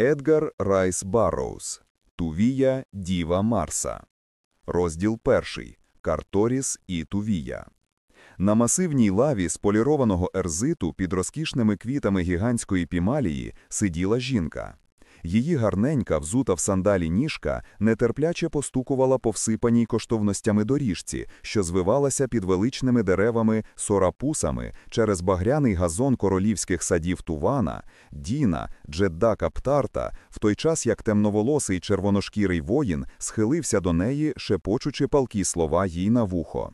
Едгар Райс Барроуз Тувія Діва Марса. Розділ перший. Карторіс і Тувія. На масивній лаві з полірованого ерзиту під розкішними квітами гігантської пімалії сиділа жінка. Її гарненька, взута в сандалі ніжка, нетерпляче постукувала по всипаній коштовностями доріжці, що звивалася під величними деревами сорапусами через багряний газон королівських садів Тувана, Діна, Джеддака Птарта, в той час як темноволосий червоношкірий воїн схилився до неї, шепочучи палкі слова їй на вухо.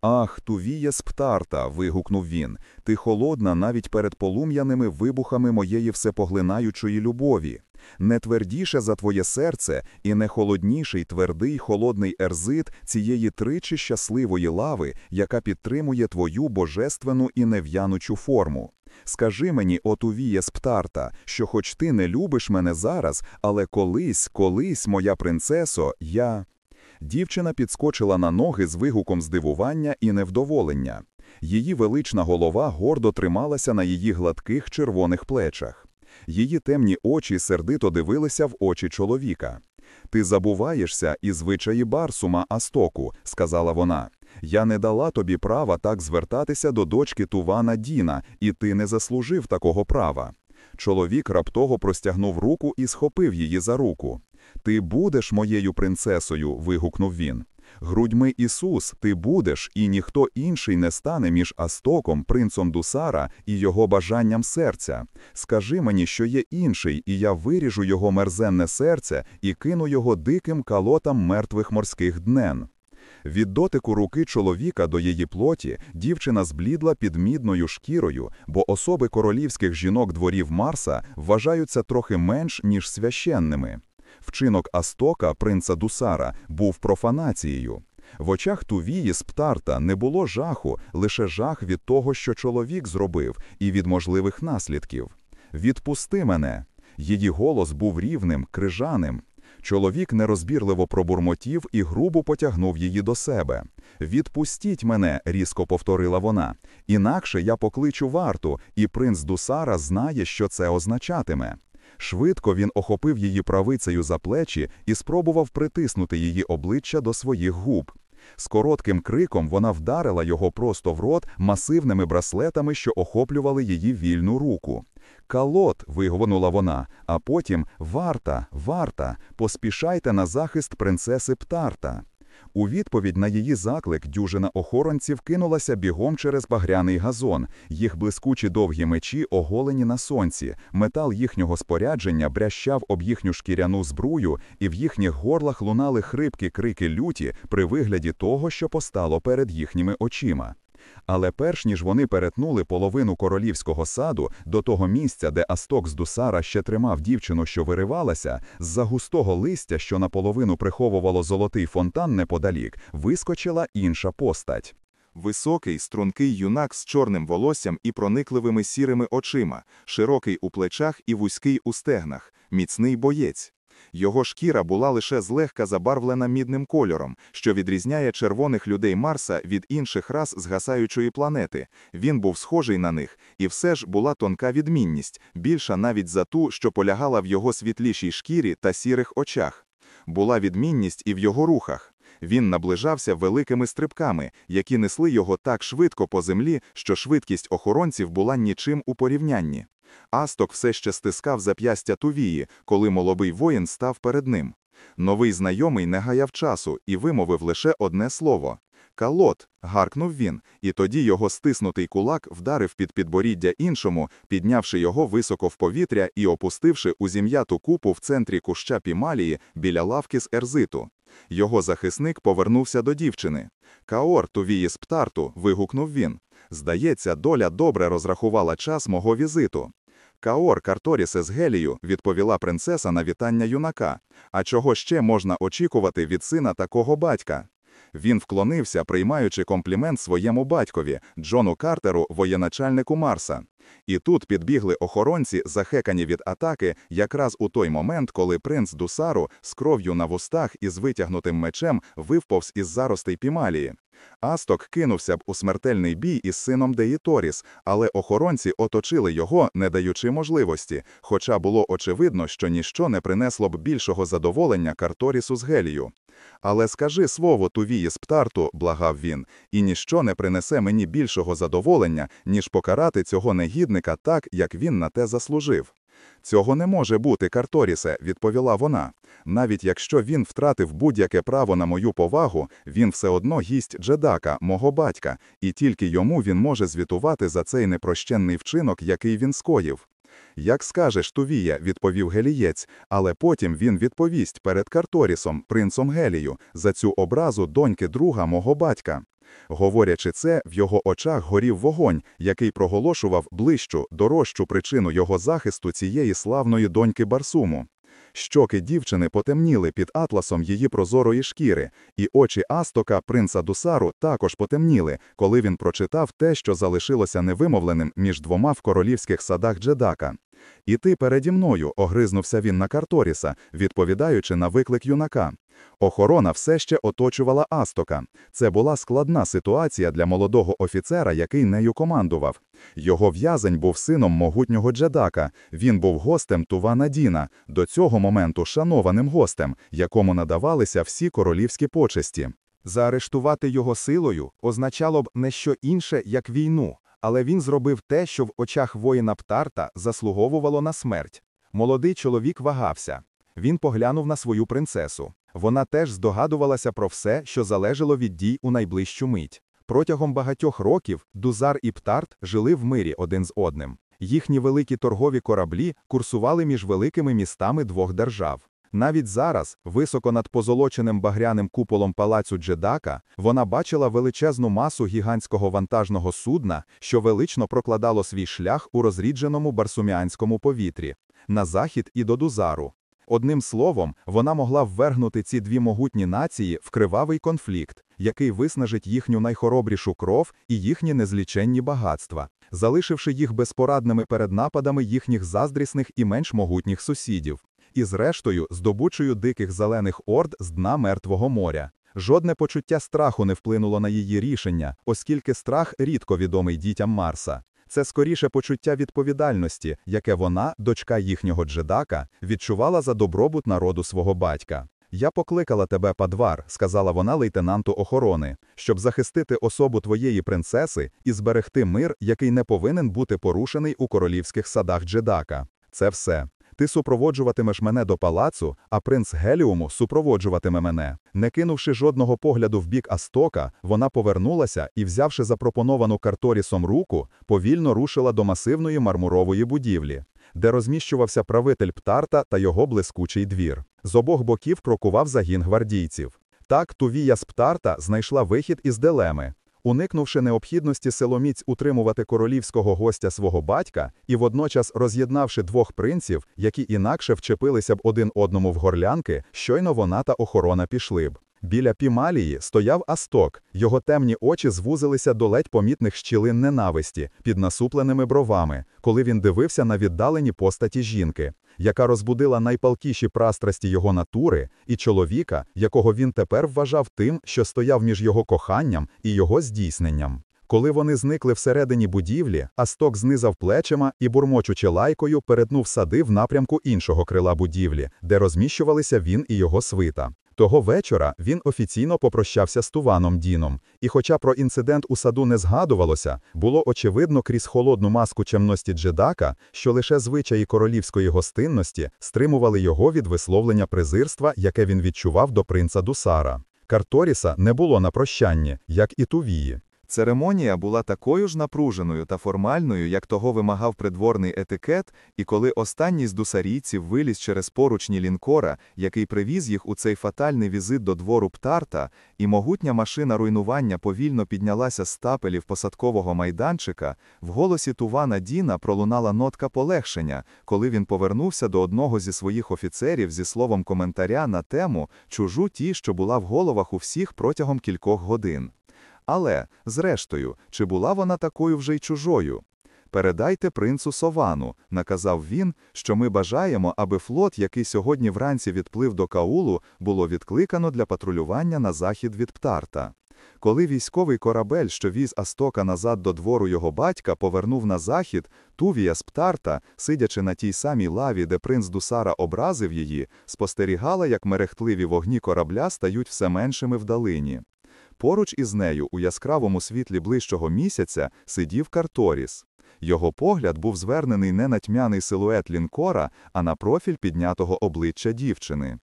Ах, тувіє з птарта. вигукнув він. Ти холодна навіть перед полум'яними вибухами моєї всепоглинаючої любові. Не твердіше за твоє серце і не холодніший твердий холодний ерзит цієї тричі щасливої лави, яка підтримує твою божественну і нев'янучу форму. Скажи мені, отувіє з птарта, що хоч ти не любиш мене зараз, але колись, колись, моя принцесо, я. Дівчина підскочила на ноги з вигуком здивування і невдоволення. Її велична голова гордо трималася на її гладких червоних плечах. Її темні очі сердито дивилися в очі чоловіка. Ти забуваєшся і звичаї Барсума Астоку, сказала вона. Я не дала тобі права так звертатися до дочки Тувана Діна, і ти не заслужив такого права. Чоловік раптово простягнув руку і схопив її за руку. Ти будеш моєю принцесою. вигукнув він. Грудьми Ісус, ти будеш, і ніхто інший не стане між Астоком, принцом Дусара і його бажанням серця. Скажи мені, що є інший, і я виріжу його мерзенне серце і кину його диким калотам мертвих морських днен. Від дотику руки чоловіка до її плоті дівчина зблідла під мідною шкірою, бо особи королівських жінок дворів Марса вважаються трохи менш ніж священними. Вчинок Астока, принца Дусара, був профанацією. В очах Тувії з Птарта не було жаху, лише жах від того, що чоловік зробив, і від можливих наслідків. Відпусти мене. Її голос був рівним, крижаним. Чоловік нерозбірливо пробурмотів і грубо потягнув її до себе. Відпустіть мене, різко повторила вона. Інакше я покличу варту, і принц Дусара знає, що це означатиме. Швидко він охопив її правицею за плечі і спробував притиснути її обличчя до своїх губ. З коротким криком вона вдарила його просто в рот масивними браслетами, що охоплювали її вільну руку. Калот, вигонула вона, а потім варта, варта, поспішайте на захист принцеси Птарта. У відповідь на її заклик дюжина охоронців кинулася бігом через багряний газон. Їх блискучі довгі мечі оголені на сонці. Метал їхнього спорядження брящав об їхню шкіряну збрую, і в їхніх горлах лунали хрипкі крики люті при вигляді того, що постало перед їхніми очима. Але перш ніж вони перетнули половину королівського саду до того місця, де Асток з Дусара ще тримав дівчину, що виривалася, з-за густого листя, що наполовину приховувало золотий фонтан неподалік, вискочила інша постать. Високий, стрункий юнак з чорним волоссям і проникливими сірими очима, широкий у плечах і вузький у стегнах, міцний боєць. Його шкіра була лише злегка забарвлена мідним кольором, що відрізняє червоних людей Марса від інших рас згасаючої планети. Він був схожий на них, і все ж була тонка відмінність, більша навіть за ту, що полягала в його світлішій шкірі та сірих очах. Була відмінність і в його рухах. Він наближався великими стрибками, які несли його так швидко по землі, що швидкість охоронців була нічим у порівнянні. Асток все ще стискав зап'ястя тувії, коли молодий воїн став перед ним. Новий знайомий не гаяв часу і вимовив лише одне слово. Калот. гаркнув він, і тоді його стиснутий кулак вдарив під підборіддя іншому, піднявши його високо в повітря і опустивши у зім'яту купу в центрі куща пімалії біля лавки з ерзиту. Його захисник повернувся до дівчини. Каор, тувії з птарту, вигукнув він. Здається, доля добре розрахувала час мого візиту. Каор Карторісе з Гелію, відповіла принцеса на вітання юнака. А чого ще можна очікувати від сина такого батька? Він вклонився, приймаючи комплімент своєму батькові, Джону Картеру, воєначальнику Марса. І тут підбігли охоронці, захекані від атаки, якраз у той момент, коли принц Дусару з кров'ю на вустах і з витягнутим мечем вивповз із заростей Пімалії. Асток кинувся б у смертельний бій із сином Деїторіс, але охоронці оточили його, не даючи можливості, хоча було очевидно, що ніщо не принесло б більшого задоволення Карторісу з Гелію. Але скажи слово Тувії з Птарту, благав він, і ніщо не принесе мені більшого задоволення, ніж покарати цього негідника так, як він на те заслужив. Цього не може бути, Карторісе, відповіла вона. Навіть якщо він втратив будь-яке право на мою повагу, він все одно гість Джедака, мого батька, і тільки йому він може звітувати за цей непрощенний вчинок, який він скоїв. Як скажеш, Тувія, відповів Гелієць, але потім він відповість перед Карторісом, принцом Гелію, за цю образу доньки друга мого батька. Говорячи це, в його очах горів вогонь, який проголошував ближчу, дорожчу причину його захисту цієї славної доньки Барсуму. Щоки дівчини потемніли під атласом її прозорої шкіри, і очі Астока, принца Дусару, також потемніли, коли він прочитав те, що залишилося невимовленим між двома в королівських садах Джедака. І ти переді мною, огризнувся він на Карторіса, відповідаючи на виклик юнака. Охорона все ще оточувала Астока. Це була складна ситуація для молодого офіцера, який нею командував. Його в'язень був сином могутнього Джедака. Він був гостем Тувана Діна, до цього моменту шанованим гостем, якому надавалися всі королівські почесті. Заарештувати його силою означало б не що інше, як війну, але він зробив те, що в очах воїна Птарта заслуговувало на смерть. Молодий чоловік вагався. Він поглянув на свою принцесу. Вона теж здогадувалася про все, що залежало від дій у найближчу мить. Протягом багатьох років Дузар і Птарт жили в мирі один з одним. Їхні великі торгові кораблі курсували між великими містами двох держав. Навіть зараз, високо над позолоченим багряним куполом палацю Джедака, вона бачила величезну масу гігантського вантажного судна, що велично прокладало свій шлях у розрідженому барсуміанському повітрі, на захід і до Дузару. Одним словом, вона могла ввергнути ці дві могутні нації в кривавий конфлікт, який виснажить їхню найхоробрішу кров і їхні незліченні багатства, залишивши їх безпорадними перед нападами їхніх заздрісних і менш могутніх сусідів, і зрештою здобучою диких зелених орд з дна Мертвого моря. Жодне почуття страху не вплинуло на її рішення, оскільки страх рідко відомий дітям Марса. Це скоріше почуття відповідальності, яке вона, дочка їхнього джедака, відчувала за добробут народу свого батька. Я покликала тебе, Падвар, сказала вона лейтенанту охорони, щоб захистити особу твоєї принцеси і зберегти мир, який не повинен бути порушений у королівських садах джедака. Це все. Ти супроводжуватимеш мене до палацу, а принц Геліуму супроводжуватиме мене. Не кинувши жодного погляду в бік Астока, вона повернулася і, взявши запропоновану Карторісом руку, повільно рушила до масивної мармурової будівлі, де розміщувався правитель Птарта та його блискучий двір. З обох боків крокував загін гвардійців. Так Тувія з Птарта знайшла вихід із дилеми. Уникнувши необхідності силоміць утримувати королівського гостя свого батька і водночас роз'єднавши двох принців, які інакше вчепилися б один одному в горлянки, щойно вона та охорона пішли б. Біля пімалії стояв Асток, його темні очі звузилися до ледь помітних щілин ненависті під насупленими бровами, коли він дивився на віддалені постаті жінки яка розбудила найпалкіші прастрасті його натури, і чоловіка, якого він тепер вважав тим, що стояв між його коханням і його здійсненням. Коли вони зникли всередині будівлі, Асток знизав плечима і, бурмочучи лайкою, перетнув сади в напрямку іншого крила будівлі, де розміщувалися він і його свита. Того вечора він офіційно попрощався з Туваном Діном, і, хоча про інцидент у саду не згадувалося, було очевидно крізь холодну маску чемності Джедака, що лише звичаї королівської гостинності стримували його від висловлення презирства, яке він відчував до принца Дусара. Карторіса не було на прощанні, як і Тувії. Церемонія була такою ж напруженою та формальною, як того вимагав придворний етикет, і коли останній з дусарійців виліз через поручні лінкора, який привіз їх у цей фатальний візит до двору Птарта, і могутня машина руйнування повільно піднялася з стапелів посадкового майданчика, в голосі Тувана Діна пролунала нотка полегшення, коли він повернувся до одного зі своїх офіцерів зі словом коментаря на тему чужу ті, що була в головах у всіх протягом кількох годин. Але, зрештою, чи була вона такою вже й чужою? Передайте принцу Совану, наказав він, що ми бажаємо, аби флот, який сьогодні вранці відплив до Каулу, було відкликано для патрулювання на захід від Птарта. Коли військовий корабель, що віз Астока назад до двору його батька, повернув на захід, Тувія з Птарта, сидячи на тій самій лаві, де принц Дусара образив її, спостерігала, як мерехтливі вогні корабля стають все меншими вдалині. Поруч із нею, у яскравому світлі ближчого місяця, сидів Карторіс. Його погляд був звернений не на тьмяний силует лінкора, а на профіль піднятого обличчя дівчини.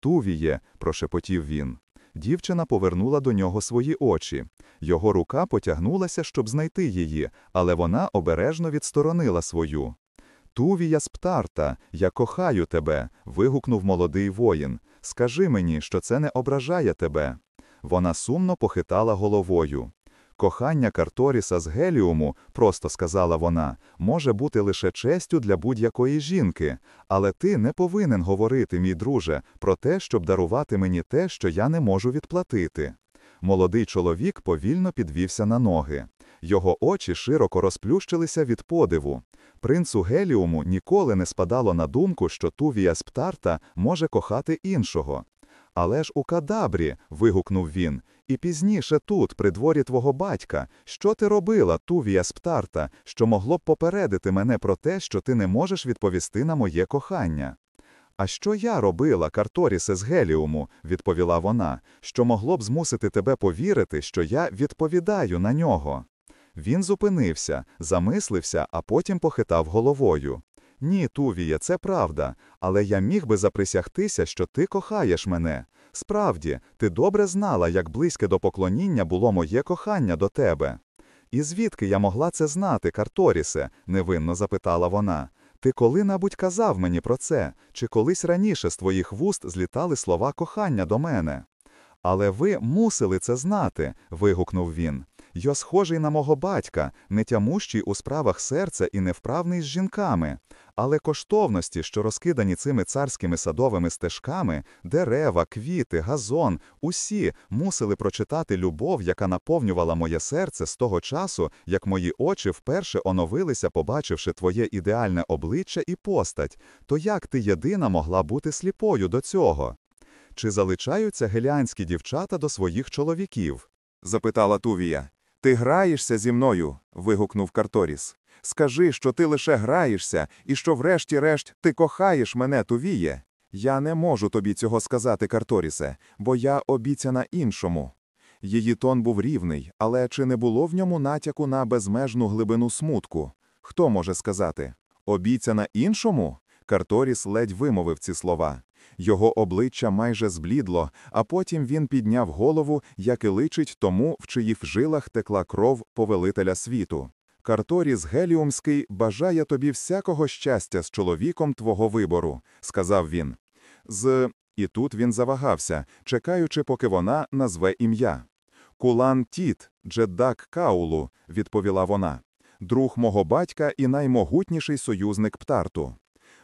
Тувіє, прошепотів він. Дівчина повернула до нього свої очі. Його рука потягнулася, щоб знайти її, але вона обережно відсторонила свою. Тувія з Птарта, я кохаю тебе. вигукнув молодий воїн. Скажи мені, що це не ображає тебе. Вона сумно похитала головою. Кохання Карторіса з Геліуму, просто сказала вона, може бути лише честю для будь-якої жінки, але ти не повинен говорити, мій друже, про те, щоб дарувати мені те, що я не можу відплатити. Молодий чоловік повільно підвівся на ноги. Його очі широко розплющилися від подиву. Принцу Геліуму ніколи не спадало на думку, що Тувія з Птарта може кохати іншого. Але ж у кадабрі, вигукнув він, і пізніше тут, при дворі твого батька, що ти робила, Тувія з Птарта, що могло б попередити мене про те, що ти не можеш відповісти на моє кохання? А що я робила, Карторісе з Геліуму, відповіла вона, що могло б змусити тебе повірити, що я відповідаю на нього. Він зупинився, замислився, а потім похитав головою. Ні, Тувіє, це правда, але я міг би заприсягтися, що ти кохаєш мене. Справді, ти добре знала, як близьке до поклоніння було моє кохання до тебе. І звідки я могла це знати, Карторісе? невинно запитала вона. Ти коли-небудь казав мені про це, чи колись раніше з твоїх вуст злітали слова кохання до мене? Але ви мусили це знати, вигукнув він. Йо схожий на мого батька, не тямущий у справах серця і невправний з жінками. Але коштовності, що розкидані цими царськими садовими стежками, дерева, квіти, газон, усі мусили прочитати любов, яка наповнювала моє серце з того часу, як мої очі вперше оновилися, побачивши твоє ідеальне обличчя і постать. То як ти єдина могла бути сліпою до цього? Чи залишаються геліанські дівчата до своїх чоловіків? запитала Тувія. Ти граєшся зі мною. вигукнув Карторіс. Скажи, що ти лише граєшся, і що, врешті-решт, ти кохаєш мене, Тувіє. Я не можу тобі цього сказати, Карторісе, бо я обіцяна іншому. Її тон був рівний, але чи не було в ньому натяку на безмежну глибину смутку? Хто може сказати? Обіцяна іншому? Карторіс ледь вимовив ці слова. Його обличчя майже зблідло, а потім він підняв голову, як і личить тому, в чиїх жилах текла кров повелителя світу. Карторіс Геліумський бажає тобі всякого щастя з чоловіком твого вибору, сказав він. З і тут він завагався, чекаючи, поки вона назве ім'я. Кулан Тіт, Джеддак Каулу, відповіла вона, друг мого батька і наймогутніший союзник птарту.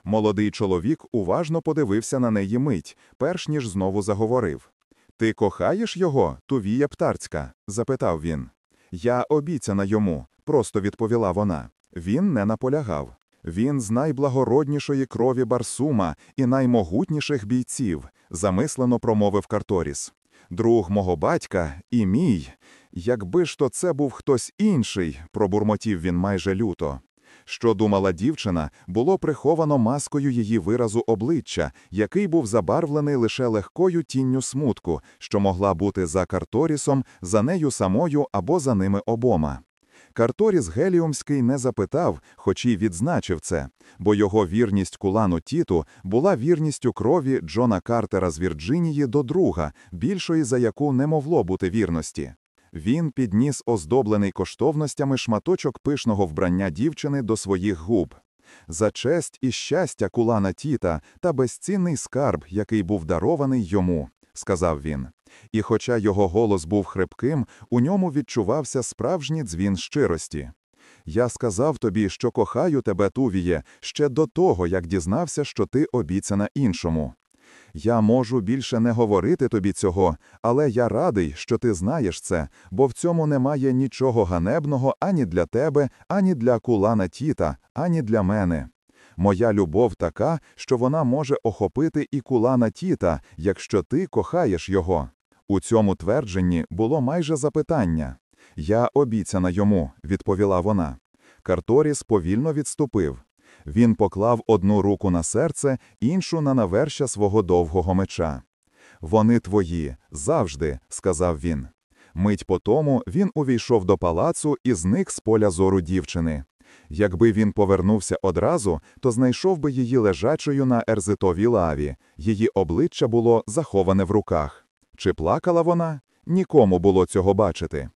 Молодий чоловік уважно подивився на неї мить, перш ніж знову заговорив. Ти кохаєш його, Тувія Птарцька? запитав він. Я обіцяна йому, просто відповіла вона. Він не наполягав. Він з найблагороднішої крові Барсума і наймогутніших бійців, замислено промовив Карторіс. Друг мого батька і мій. Якби ж то це був хтось інший, пробурмотів він майже люто. Що думала дівчина, було приховано маскою її виразу обличчя, який був забарвлений лише легкою тінню смутку, що могла бути за Карторісом, за нею самою або за ними обома. Карторіс Геліумський не запитав, хоч і відзначив це, бо його вірність кулану Тіту була вірністю крові Джона Картера з Вірджинії до друга, більшої за яку не могло бути вірності. Він підніс оздоблений коштовностями шматочок пишного вбрання дівчини до своїх губ. За честь і щастя кулана Тіта та безцінний скарб, який був дарований йому, сказав він. І хоча його голос був хрипким, у ньому відчувався справжній дзвін щирості. Я сказав тобі, що кохаю тебе, Тувіє, ще до того, як дізнався, що ти обіцяна іншому. Я можу більше не говорити тобі цього, але я радий, що ти знаєш це, бо в цьому немає нічого ганебного ані для тебе, ані для кулана тіта, ані для мене. Моя любов така, що вона може охопити і кулана тіта, якщо ти кохаєш його. У цьому твердженні було майже запитання. Я обіцяна йому, відповіла вона. Карторіс повільно відступив. Він поклав одну руку на серце, іншу на навершя свого довгого меча. Вони твої, завжди, сказав він. Мить по тому він увійшов до палацу і зник з поля зору дівчини. Якби він повернувся одразу, то знайшов би її лежачою на ерзитовій лаві. Її обличчя було заховане в руках. Чи плакала вона? Нікому було цього бачити.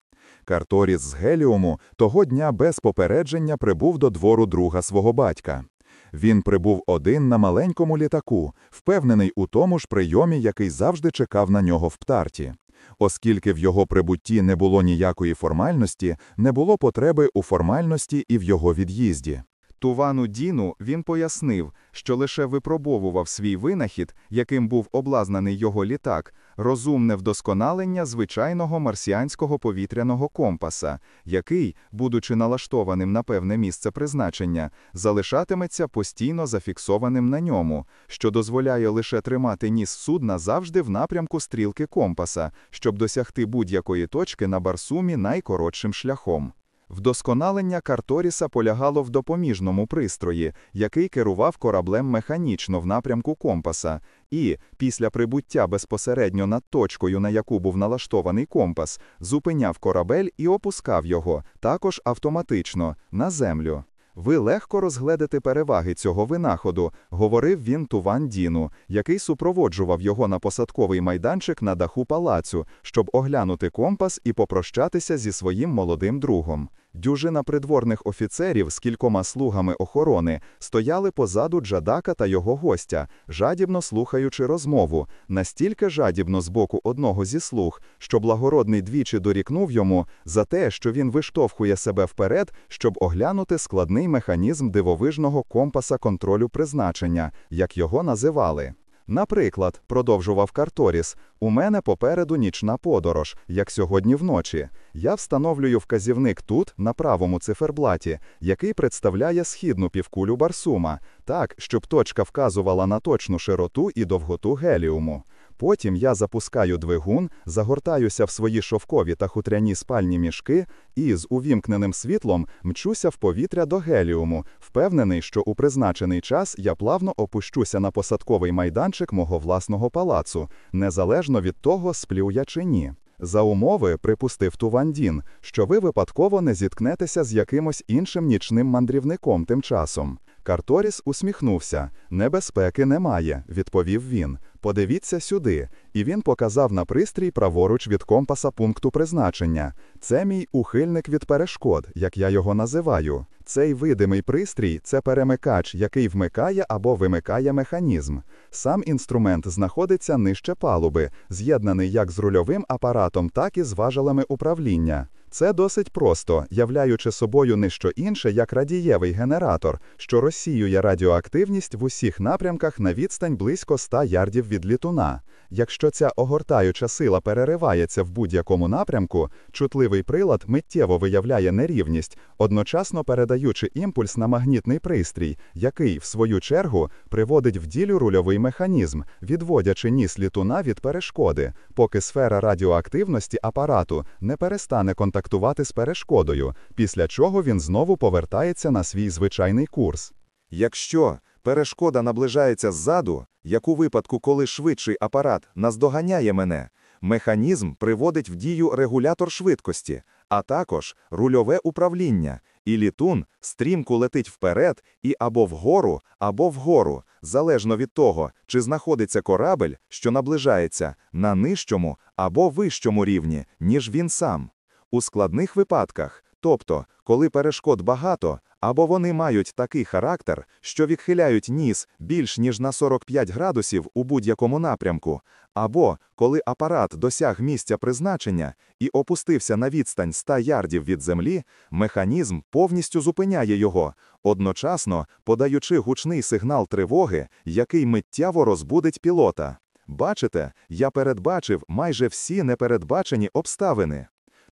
Карторіс з Геліуму того дня без попередження прибув до двору друга свого батька. Він прибув один на маленькому літаку, впевнений у тому ж прийомі, який завжди чекав на нього в птарті. Оскільки в його прибутті не було ніякої формальності, не було потреби у формальності і в його від'їзді. Тувану Діну він пояснив, що лише випробовував свій винахід, яким був облазнаний його літак, розумне вдосконалення звичайного марсіанського повітряного компаса, який, будучи налаштованим на певне місце призначення, залишатиметься постійно зафіксованим на ньому, що дозволяє лише тримати ніс судна завжди в напрямку стрілки компаса, щоб досягти будь-якої точки на барсумі найкоротшим шляхом. Вдосконалення Карторіса полягало в допоміжному пристрої, який керував кораблем механічно в напрямку компаса, і, після прибуття безпосередньо над точкою, на яку був налаштований компас, зупиняв корабель і опускав його, також автоматично, на землю. Ви легко розгледите переваги цього винаходу, говорив він Туван Діну, який супроводжував його на посадковий майданчик на даху палацу, щоб оглянути компас і попрощатися зі своїм молодим другом. Дюжина придворних офіцерів з кількома слугами охорони стояли позаду Джадака та його гостя, жадібно слухаючи розмову, настільки жадібно з боку одного зі слуг, що благородний двічі дорікнув йому за те, що він виштовхує себе вперед, щоб оглянути складний механізм дивовижного компаса контролю призначення, як його називали. Наприклад, продовжував Карторіс, у мене попереду нічна подорож, як сьогодні вночі. Я встановлюю вказівник тут, на правому циферблаті, який представляє східну півкулю Барсума, так, щоб точка вказувала на точну широту і довготу геліуму. Потім я запускаю двигун, загортаюся в свої шовкові та хутряні спальні мішки і з увімкненим світлом мчуся в повітря до геліуму, впевнений, що у призначений час я плавно опущуся на посадковий майданчик мого власного палацу, незалежно від того, сплю я чи ні. За умови, припустив Тувандін, що ви випадково не зіткнетеся з якимось іншим нічним мандрівником тим часом. Карторіс усміхнувся. Небезпеки немає, відповів він. Подивіться сюди, і він показав на пристрій праворуч від компаса пункту призначення. Це мій ухильник від перешкод, як я його називаю. Цей видимий пристрій це перемикач, який вмикає або вимикає механізм. Сам інструмент знаходиться нижче палуби, з'єднаний як з рульовим апаратом, так і з важелами управління. Це досить просто, являючи собою не що інше, як радієвий генератор, що розсіює радіоактивність в усіх напрямках на відстань близько 100 ярдів від літуна. Якщо ця огортаюча сила переривається в будь-якому напрямку, чутливий прилад миттєво виявляє нерівність, одночасно передаючи імпульс на магнітний пристрій, який, в свою чергу, приводить в ділю рульовий механізм, відводячи ніс літуна від перешкоди, поки сфера радіоактивності апарату не перестане контактувати з перешкодою, після чого він знову повертається на свій звичайний курс. Якщо перешкода наближається ззаду, як у випадку, коли швидший апарат наздоганяє мене, механізм приводить в дію регулятор швидкості, а також рульове управління, і літун стрімко летить вперед і або вгору, або вгору, залежно від того, чи знаходиться корабель, що наближається на нижчому або вищому рівні, ніж він сам. У складних випадках Тобто, коли перешкод багато, або вони мають такий характер, що відхиляють ніс більш ніж на 45 градусів у будь-якому напрямку, або коли апарат досяг місця призначення і опустився на відстань 100 ярдів від землі, механізм повністю зупиняє його, одночасно подаючи гучний сигнал тривоги, який миттєво розбудить пілота. Бачите, я передбачив майже всі непередбачені обставини.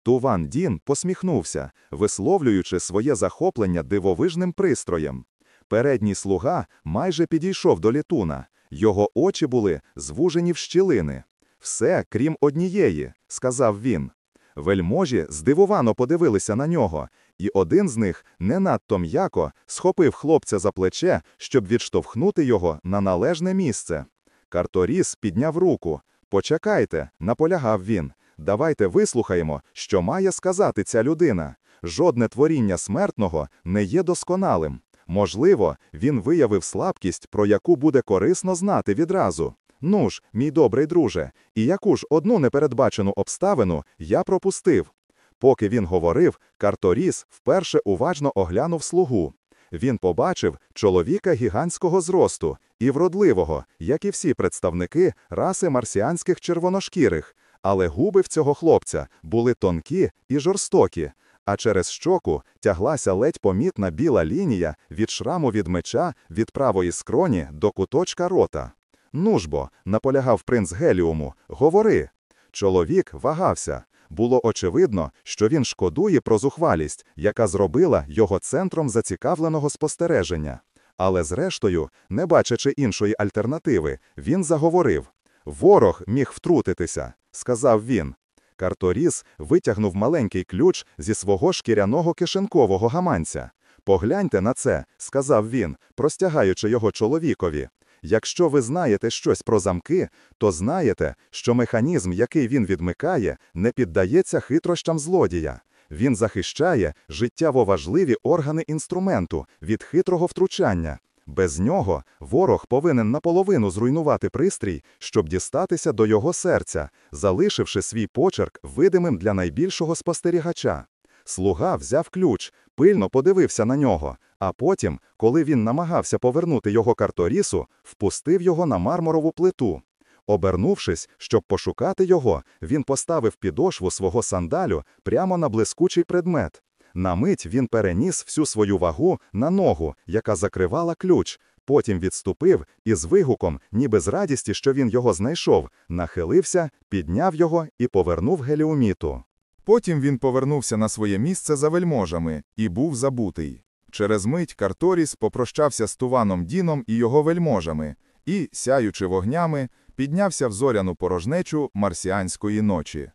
Туван Дін посміхнувся, висловлюючи своє захоплення дивовижним пристроєм. Передній слуга майже підійшов до літуна. Його очі були звужені в щілини. Все, крім однієї, сказав він. Вельможі здивовано подивилися на нього, і один з них не надто м'яко схопив хлопця за плече, щоб відштовхнути його на належне місце. Карторіс підняв руку. Почекайте, наполягав він. Давайте вислухаємо, що має сказати ця людина. Жодне творіння смертного не є досконалим. Можливо, він виявив слабкість, про яку буде корисно знати відразу. Ну ж, мій добрий друже, і яку ж одну непередбачену обставину я пропустив. Поки він говорив, Карторіс вперше уважно оглянув слугу. Він побачив чоловіка гігантського зросту і вродливого, як і всі представники раси марсіанських червоношкірих, але губи в цього хлопця були тонкі і жорстокі, а через щоку тяглася ледь помітна біла лінія від шраму від меча від правої скроні до куточка рота. Ну ж бо, наполягав принц Геліуму, говори. Чоловік вагався. Було очевидно, що він шкодує про зухвалість, яка зробила його центром зацікавленого спостереження. Але зрештою, не бачачи іншої альтернативи, він заговорив. Ворог міг втрутитися, сказав він. Карторіс витягнув маленький ключ зі свого шкіряного кишенкового гаманця. Погляньте на це, сказав він, простягаючи його чоловікові. Якщо ви знаєте щось про замки, то знаєте, що механізм, який він відмикає, не піддається хитрощам злодія. Він захищає життєво важливі органи інструменту від хитрого втручання. Без нього ворог повинен наполовину зруйнувати пристрій, щоб дістатися до його серця, залишивши свій почерк видимим для найбільшого спостерігача. Слуга взяв ключ, пильно подивився на нього, а потім, коли він намагався повернути його карторісу, впустив його на мармурову плиту. Обернувшись, щоб пошукати його, він поставив підошву свого сандалю прямо на блискучий предмет. На мить він переніс всю свою вагу на ногу, яка закривала ключ, потім відступив і з вигуком, ніби з радісті, що він його знайшов, нахилився, підняв його і повернув геліуміту. Потім він повернувся на своє місце за вельможами і був забутий. Через мить Карторіс попрощався з Туваном Діном і його вельможами і, сяючи вогнями, піднявся в зоряну порожнечу марсіанської ночі.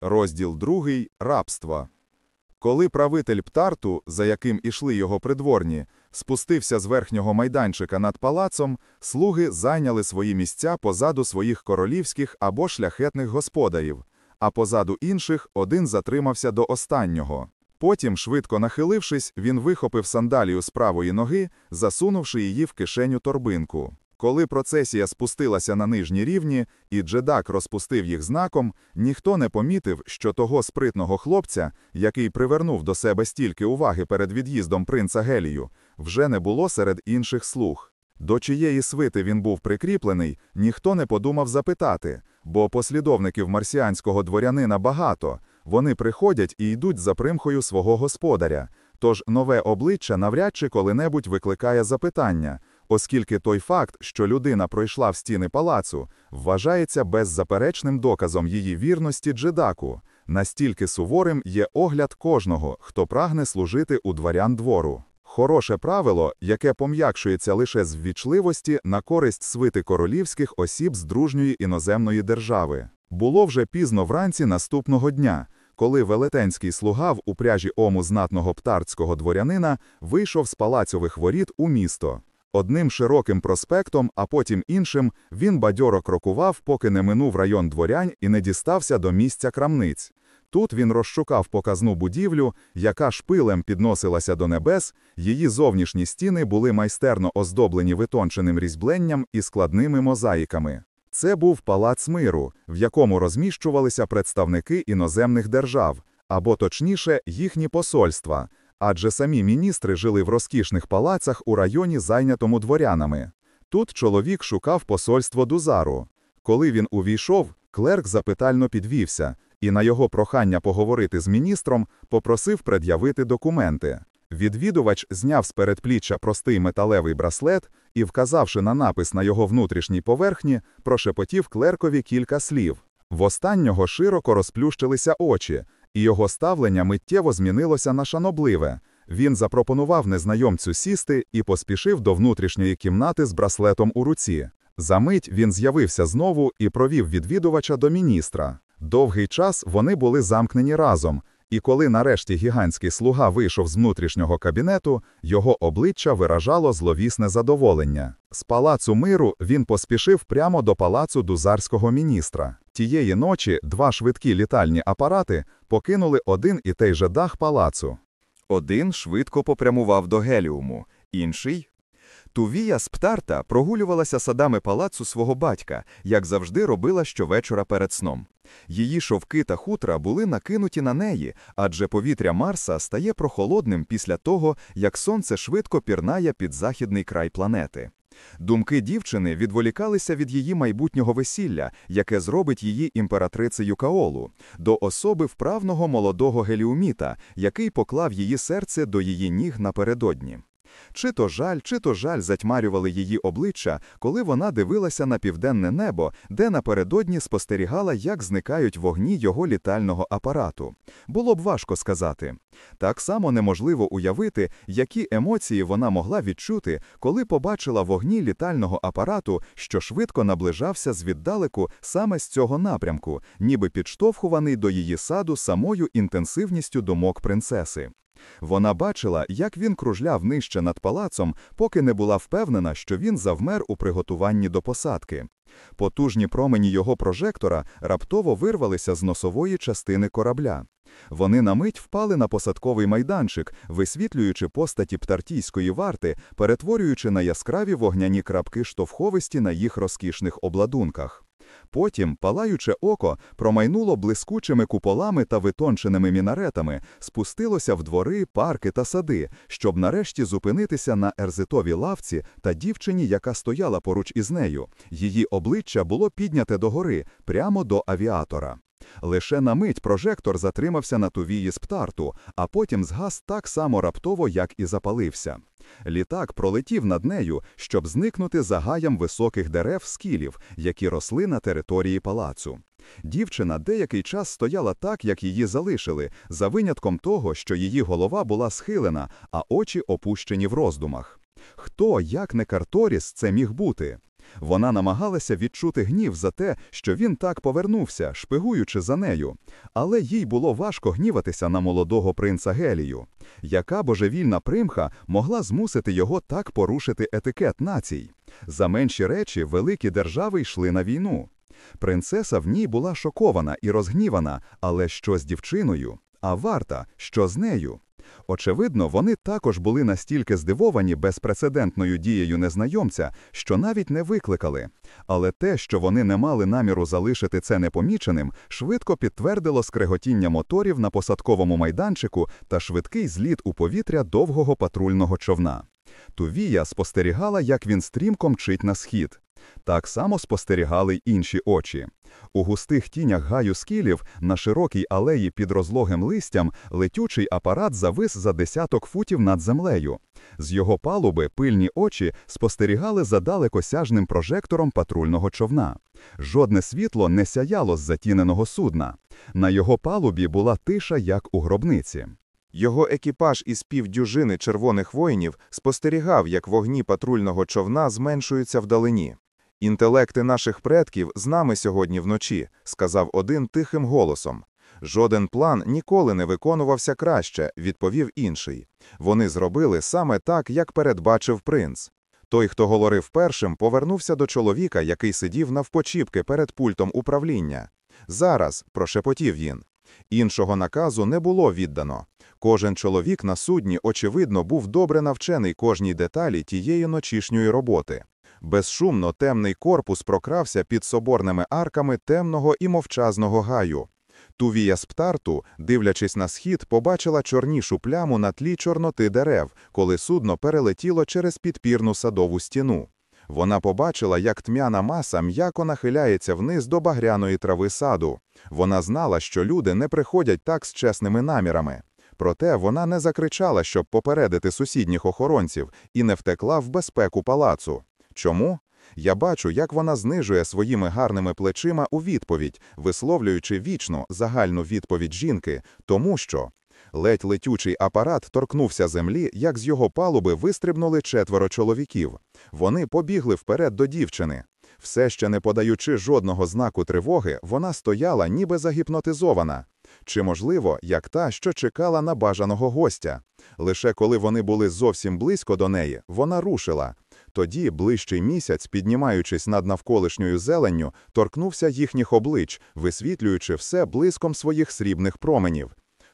Розділ другий рабства. Коли правитель Птарту, за яким ішли його придворні, спустився з верхнього майданчика над палацом, слуги зайняли свої місця позаду своїх королівських або шляхетних господарів, а позаду інших один затримався до останнього. Потім, швидко нахилившись, він вихопив сандалію з правої ноги, засунувши її в кишеню торбинку. Коли процесія спустилася на нижні рівні, і Джедак розпустив їх знаком, ніхто не помітив, що того спритного хлопця, який привернув до себе стільки уваги перед від'їздом принца Гелію, вже не було серед інших слуг. До чиєї свити він був прикріплений, ніхто не подумав запитати, бо послідовників марсіанського дворянина багато, вони приходять і йдуть за примхою свого господаря, тож нове обличчя навряд чи коли-небудь викликає запитання, оскільки той факт, що людина пройшла в стіни палацу, вважається беззаперечним доказом її вірності джедаку. Настільки суворим є огляд кожного, хто прагне служити у дворян двору. Хороше правило, яке пом'якшується лише з ввічливості на користь свити королівських осіб з дружньої іноземної держави. Було вже пізно вранці наступного дня, коли велетенський слуга в упряжі ому знатного птарцького дворянина вийшов з палацьових воріт у місто. Одним широким проспектом, а потім іншим, він бадьоро крокував, поки не минув район дворянь і не дістався до місця крамниць. Тут він розшукав показну будівлю, яка шпилем підносилася до небес, її зовнішні стіни були майстерно оздоблені витонченим різьбленням і складними мозаїками. Це був палац миру, в якому розміщувалися представники іноземних держав, або точніше, їхні посольства, адже самі міністри жили в розкішних палацах у районі, зайнятому дворянами. Тут чоловік шукав посольство Дузару. Коли він увійшов, клерк запитально підвівся і на його прохання поговорити з міністром попросив пред'явити документи. Відвідувач зняв з передпліччя простий металевий браслет і, вказавши на напис на його внутрішній поверхні, прошепотів клеркові кілька слів. В останнього широко розплющилися очі, і його ставлення миттєво змінилося на шанобливе. Він запропонував незнайомцю сісти і поспішив до внутрішньої кімнати з браслетом у руці. Замить він з'явився знову і провів відвідувача до міністра. Довгий час вони були замкнені разом, і коли нарешті гігантський слуга вийшов з внутрішнього кабінету, його обличчя виражало зловісне задоволення. З палацу миру він поспішив прямо до палацу дузарського міністра. Тієї ночі два швидкі літальні апарати покинули один і той же дах палацу. Один швидко попрямував до Геліуму, інший Тувія з Птарта прогулювалася садами палацу свого батька, як завжди робила щовечора перед сном. Її шовки та хутра були накинуті на неї, адже повітря Марса стає прохолодним після того, як сонце швидко пірнає під західний край планети. Думки дівчини відволікалися від її майбутнього весілля, яке зробить її імператрицею Каолу, до особи вправного молодого геліуміта, який поклав її серце до її ніг напередодні. Чи то жаль, чи то жаль затьмарювали її обличчя, коли вона дивилася на південне небо, де напередодні спостерігала, як зникають вогні його літального апарату. Було б важко сказати. Так само неможливо уявити, які емоції вона могла відчути, коли побачила вогні літального апарату, що швидко наближався звіддалеку саме з цього напрямку, ніби підштовхуваний до її саду самою інтенсивністю думок принцеси. Вона бачила, як він кружляв нижче над палацом, поки не була впевнена, що він завмер у приготуванні до посадки. Потужні промені його прожектора раптово вирвалися з носової частини корабля. Вони на мить впали на посадковий майданчик, висвітлюючи постаті птартійської варти, перетворюючи на яскраві вогняні крапки штовховисті на їх розкішних обладунках. Потім палаюче око промайнуло блискучими куполами та витонченими мінаретами, спустилося в двори, парки та сади, щоб нарешті зупинитися на ерзитовій лавці та дівчині, яка стояла поруч із нею. Її обличчя було підняте догори, прямо до авіатора. Лише на мить прожектор затримався на тувії з птарту, а потім згас так само раптово, як і запалився. Літак пролетів над нею, щоб зникнути за гаям високих дерев скілів, які росли на території палацу. Дівчина деякий час стояла так, як її залишили, за винятком того, що її голова була схилена, а очі опущені в роздумах. Хто, як не Карторіс, це міг бути? Вона намагалася відчути гнів за те, що він так повернувся, шпигуючи за нею, але їй було важко гніватися на молодого принца Гелію. Яка божевільна примха могла змусити його так порушити етикет націй? За менші речі великі держави йшли на війну. Принцеса в ній була шокована і розгнівана, але що з дівчиною? А варта, що з нею? Очевидно, вони також були настільки здивовані безпрецедентною дією незнайомця, що навіть не викликали. Але те, що вони не мали наміру залишити це непоміченим, швидко підтвердило скреготіння моторів на посадковому майданчику та швидкий зліт у повітря довгого патрульного човна. Тувія спостерігала, як він стрімко мчить на схід. Так само спостерігали інші очі. У густих тінях гаю скілів на широкій алеї під розлогим листям летючий апарат завис за десяток футів над землею. З його палуби пильні очі спостерігали за далекосяжним прожектором патрульного човна. Жодне світло не сяяло з затіненого судна. На його палубі була тиша, як у гробниці. Його екіпаж із півдюжини червоних воїнів спостерігав, як вогні патрульного човна зменшуються вдалині. Інтелекти наших предків з нами сьогодні вночі, сказав один тихим голосом. Жоден план ніколи не виконувався краще, відповів інший. Вони зробили саме так, як передбачив принц. Той, хто говорив першим, повернувся до чоловіка, який сидів навпочіпки перед пультом управління. Зараз, прошепотів він. Іншого наказу не було віддано. Кожен чоловік на судні, очевидно, був добре навчений кожній деталі тієї ночішньої роботи. Безшумно темний корпус прокрався під соборними арками темного і мовчазного гаю. Тувія з Птарту, дивлячись на схід, побачила чорнішу пляму на тлі чорноти дерев, коли судно перелетіло через підпірну садову стіну. Вона побачила, як тьмяна маса м'яко нахиляється вниз до багряної трави саду. Вона знала, що люди не приходять так з чесними намірами. Проте вона не закричала, щоб попередити сусідніх охоронців, і не втекла в безпеку палацу. Чому? Я бачу, як вона знижує своїми гарними плечима у відповідь, висловлюючи вічну загальну відповідь жінки, тому що ледь летючий апарат торкнувся землі, як з його палуби вистрибнули четверо чоловіків. Вони побігли вперед до дівчини. Все ще не подаючи жодного знаку тривоги, вона стояла, ніби загіпнотизована. Чи, можливо, як та, що чекала на бажаного гостя. Лише коли вони були зовсім близько до неї, вона рушила. Тоді ближчий місяць, піднімаючись над навколишньою зеленню, торкнувся їхніх облич, висвітлюючи все блиском своїх срібних променів.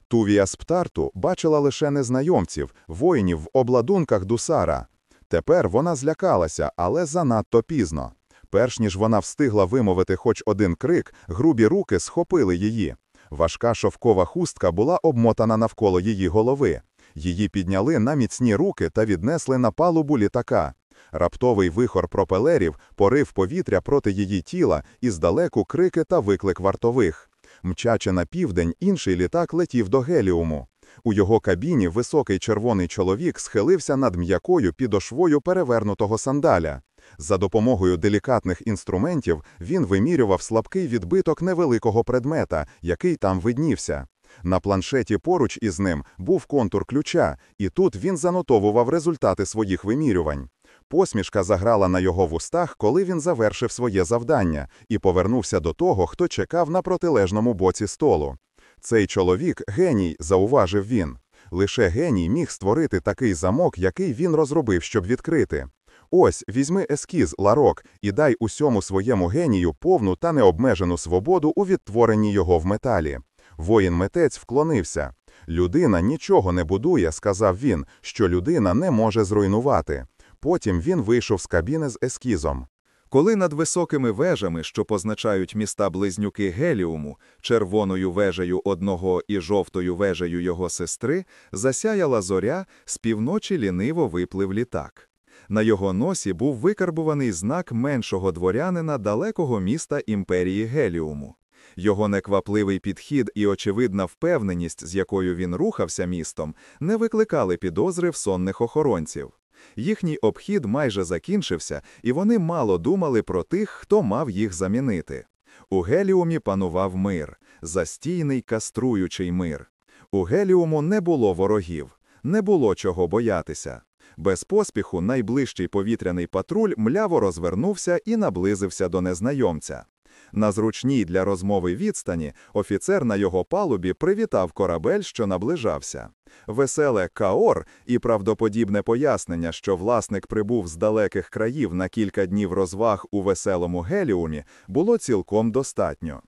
Тувія з Птарту бачила лише незнайомців, воїнів в обладунках дусара. Тепер вона злякалася, але занадто пізно. Перш ніж вона встигла вимовити хоч один крик, грубі руки схопили її. Важка шовкова хустка була обмотана навколо її голови. Її підняли на міцні руки та віднесли на палубу літака. Раптовий вихор пропелерів порив повітря проти її тіла і здалеку крики та виклик вартових. Мчачи на південь, інший літак летів до геліуму. У його кабіні високий червоний чоловік схилився над м'якою підошвою перевернутого сандаля. За допомогою делікатних інструментів він вимірював слабкий відбиток невеликого предмета, який там виднівся. На планшеті поруч із ним був контур ключа, і тут він занотовував результати своїх вимірювань. Посмішка заграла на його вустах, коли він завершив своє завдання, і повернувся до того, хто чекав на протилежному боці столу. Цей чоловік геній, зауважив він. Лише геній міг створити такий замок, який він розробив, щоб відкрити. Ось візьми ескіз, ларок, і дай усьому своєму генію повну та необмежену свободу у відтворенні його в металі. Воїн-митець вклонився. Людина нічого не будує, сказав він, що людина не може зруйнувати. Потім він вийшов з кабіни з ескізом. Коли над високими вежами, що позначають міста близнюки Геліуму, червоною вежею одного і жовтою вежею його сестри, засяяла зоря, з півночі ліниво виплив літак. На його носі був викарбуваний знак меншого дворянина далекого міста імперії Геліуму. Його неквапливий підхід і очевидна впевненість, з якою він рухався містом, не викликали підозри в сонних охоронців. Їхній обхід майже закінчився, і вони мало думали про тих, хто мав їх замінити. У Геліумі панував мир, застійний каструючий мир. У Геліуму не було ворогів, не було чого боятися. Без поспіху найближчий повітряний патруль мляво розвернувся і наблизився до незнайомця. На зручній для розмови відстані офіцер на його палубі привітав корабель, що наближався. Веселе Каор і правдоподібне пояснення, що власник прибув з далеких країв на кілька днів розваг у веселому геліумі, було цілком достатньо.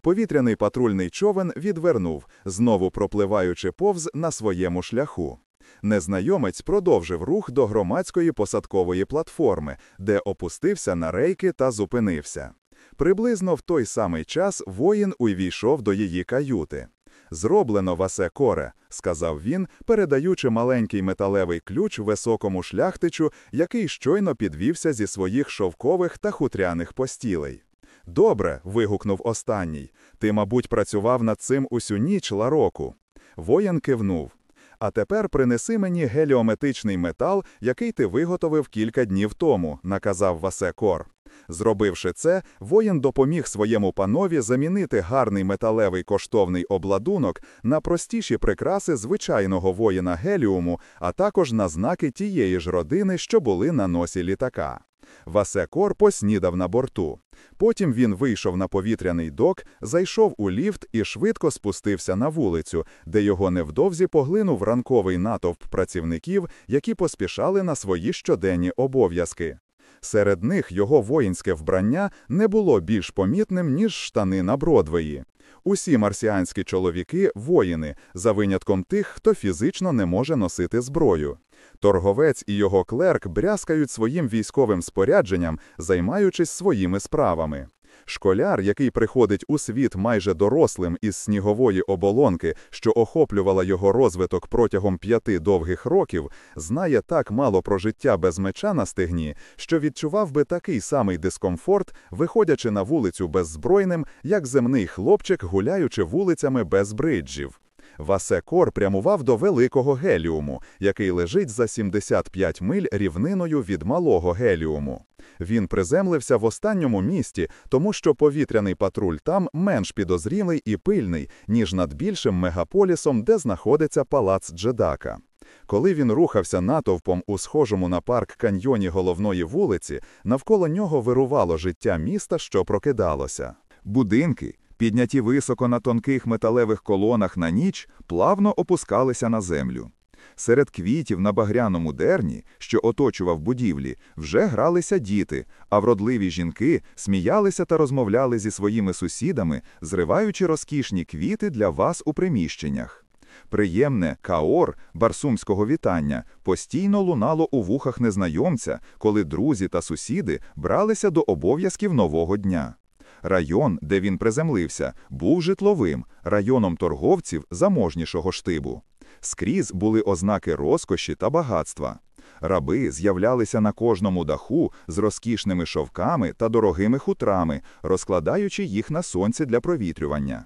Повітряний патрульний човен відвернув, знову пропливаючи повз на своєму шляху. Незнайомець продовжив рух до громадської посадкової платформи, де опустився на рейки та зупинився. Приблизно в той самий час воїн увійшов до її каюти. Зроблено васе коре, сказав він, передаючи маленький металевий ключ високому шляхтичу, який щойно підвівся зі своїх шовкових та хутряних постілей. Добре. вигукнув останній. Ти, мабуть, працював над цим усю ніч лароку. Воїн кивнув. А тепер принеси мені геліометичний метал, який ти виготовив кілька днів тому, наказав Васе Кор. Зробивши це, воїн допоміг своєму панові замінити гарний металевий коштовний обладунок на простіші прикраси звичайного воїна геліуму, а також на знаки тієї ж родини, що були на носі літака. Васекор поснідав на борту. Потім він вийшов на повітряний док, зайшов у ліфт і швидко спустився на вулицю, де його невдовзі поглинув ранковий натовп працівників, які поспішали на свої щоденні обов'язки. Серед них його воїнське вбрання не було більш помітним, ніж штани на Бродвеї. Усі марсіанські чоловіки воїни, за винятком тих, хто фізично не може носити зброю. Торговець і його клерк брязкають своїм військовим спорядженням, займаючись своїми справами. Школяр, який приходить у світ майже дорослим із снігової оболонки, що охоплювала його розвиток протягом п'яти довгих років, знає так мало про життя без меча на стегні, що відчував би такий самий дискомфорт, виходячи на вулицю беззбройним, як земний хлопчик, гуляючи вулицями без бриджів. Васекор прямував до великого геліуму, який лежить за 75 миль рівниною від малого геліуму. Він приземлився в останньому місті, тому що повітряний патруль там менш підозрілий і пильний, ніж над більшим мегаполісом, де знаходиться палац Джедака. Коли він рухався натовпом у схожому на парк каньйоні головної вулиці, навколо нього вирувало життя міста, що прокидалося. Будинки, підняті високо на тонких металевих колонах на ніч, плавно опускалися на землю. Серед квітів на багряному дерні, що оточував будівлі, вже гралися діти, а вродливі жінки сміялися та розмовляли зі своїми сусідами, зриваючи розкішні квіти для вас у приміщеннях. Приємне каор барсумського вітання постійно лунало у вухах незнайомця, коли друзі та сусіди бралися до обов'язків нового дня. Район, де він приземлився, був житловим, районом торговців заможнішого штибу. Скрізь були ознаки розкоші та багатства. Раби з'являлися на кожному даху з розкішними шовками та дорогими хутрами, розкладаючи їх на сонці для провітрювання.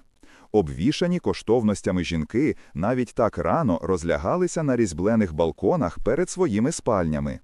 Обвішані коштовностями жінки навіть так рано розлягалися на різьблених балконах перед своїми спальнями.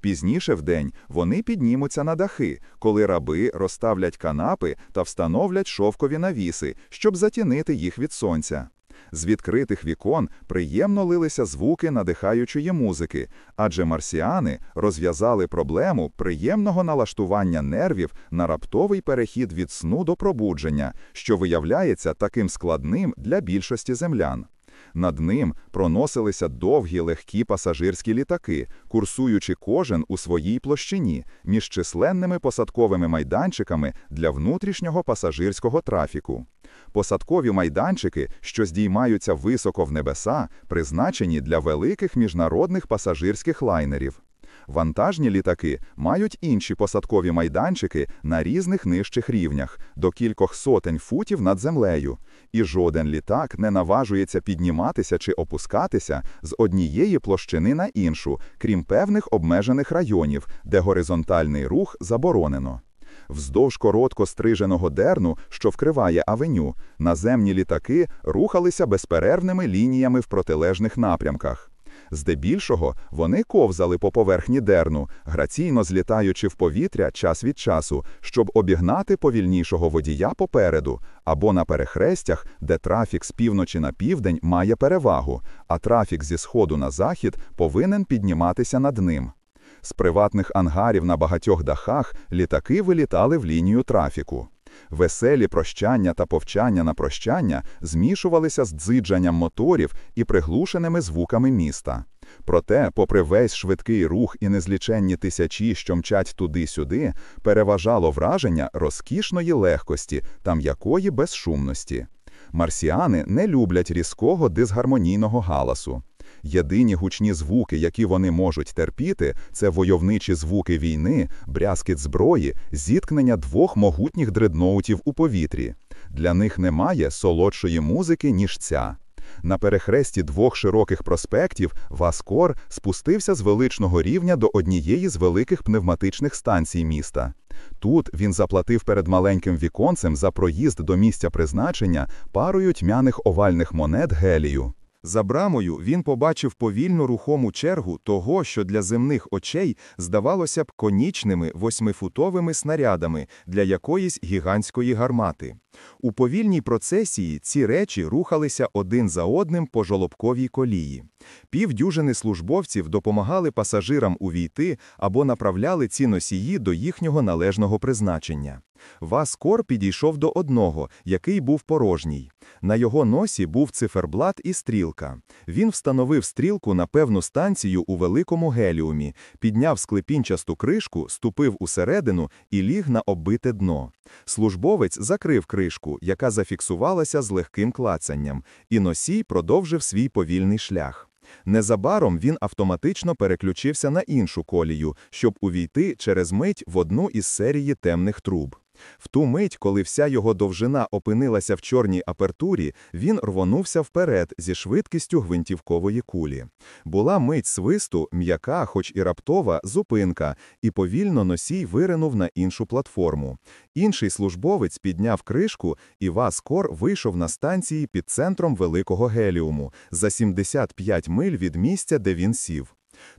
Пізніше в день вони піднімуться на дахи, коли раби розставлять канапи та встановлять шовкові навіси, щоб затінити їх від сонця. З відкритих вікон приємно лилися звуки надихаючої музики, адже марсіани розв'язали проблему приємного налаштування нервів на раптовий перехід від сну до пробудження, що виявляється таким складним для більшості землян. Над ним проносилися довгі легкі пасажирські літаки, курсуючи кожен у своїй площині між численними посадковими майданчиками для внутрішнього пасажирського трафіку. Посадкові майданчики, що здіймаються високо в небеса, призначені для великих міжнародних пасажирських лайнерів. Вантажні літаки мають інші посадкові майданчики на різних нижчих рівнях, до кількох сотень футів над землею, і жоден літак не наважується підніматися чи опускатися з однієї площини на іншу, крім певних обмежених районів, де горизонтальний рух заборонено. Вздовж коротко стриженого дерну, що вкриває авеню, наземні літаки рухалися безперервними лініями в протилежних напрямках. Здебільшого вони ковзали по поверхні дерну, граційно злітаючи в повітря час від часу, щоб обігнати повільнішого водія попереду, або на перехрестях, де трафік з півночі на південь має перевагу, а трафік зі сходу на захід повинен підніматися над ним. З приватних ангарів на багатьох дахах літаки вилітали в лінію трафіку. Веселі прощання та повчання на прощання змішувалися з дзиджанням моторів і приглушеними звуками міста. Проте, попри весь швидкий рух і незліченні тисячі, що мчать туди-сюди, переважало враження розкішної легкості та м'якої безшумності. Марсіани не люблять різкого дисгармонійного галасу. Єдині гучні звуки, які вони можуть терпіти, це войовничі звуки війни, брязкіт зброї, зіткнення двох могутніх дредноутів у повітрі. Для них немає солодшої музики, ніж ця. На перехресті двох широких проспектів Васкор спустився з величного рівня до однієї з великих пневматичних станцій міста. Тут він заплатив перед маленьким віконцем за проїзд до місця призначення парою тьмяних овальних монет гелію. За брамою він побачив повільну рухому чергу того, що для земних очей здавалося б конічними восьмифутовими снарядами для якоїсь гігантської гармати. У повільній процесії ці речі рухалися один за одним по жолобковій колії. Півдюжини службовців допомагали пасажирам увійти або направляли ці носії до їхнього належного призначення. Васкор підійшов до одного, який був порожній. На його носі був циферблат і стрілка. Він встановив стрілку на певну станцію у великому геліумі, підняв склепінчасту кришку, ступив усередину і ліг на оббите дно. Службовець закрив кришку, яка зафіксувалася з легким клацанням, і носій продовжив свій повільний шлях. Незабаром він автоматично переключився на іншу колію, щоб увійти через мить в одну із серії темних труб. В ту мить, коли вся його довжина опинилася в чорній апертурі, він рвонувся вперед зі швидкістю гвинтівкової кулі. Була мить свисту, м'яка, хоч і раптова, зупинка, і повільно носій виринув на іншу платформу. Інший службовець підняв кришку, і Васкор вийшов на станції під центром великого геліуму за 75 миль від місця, де він сів.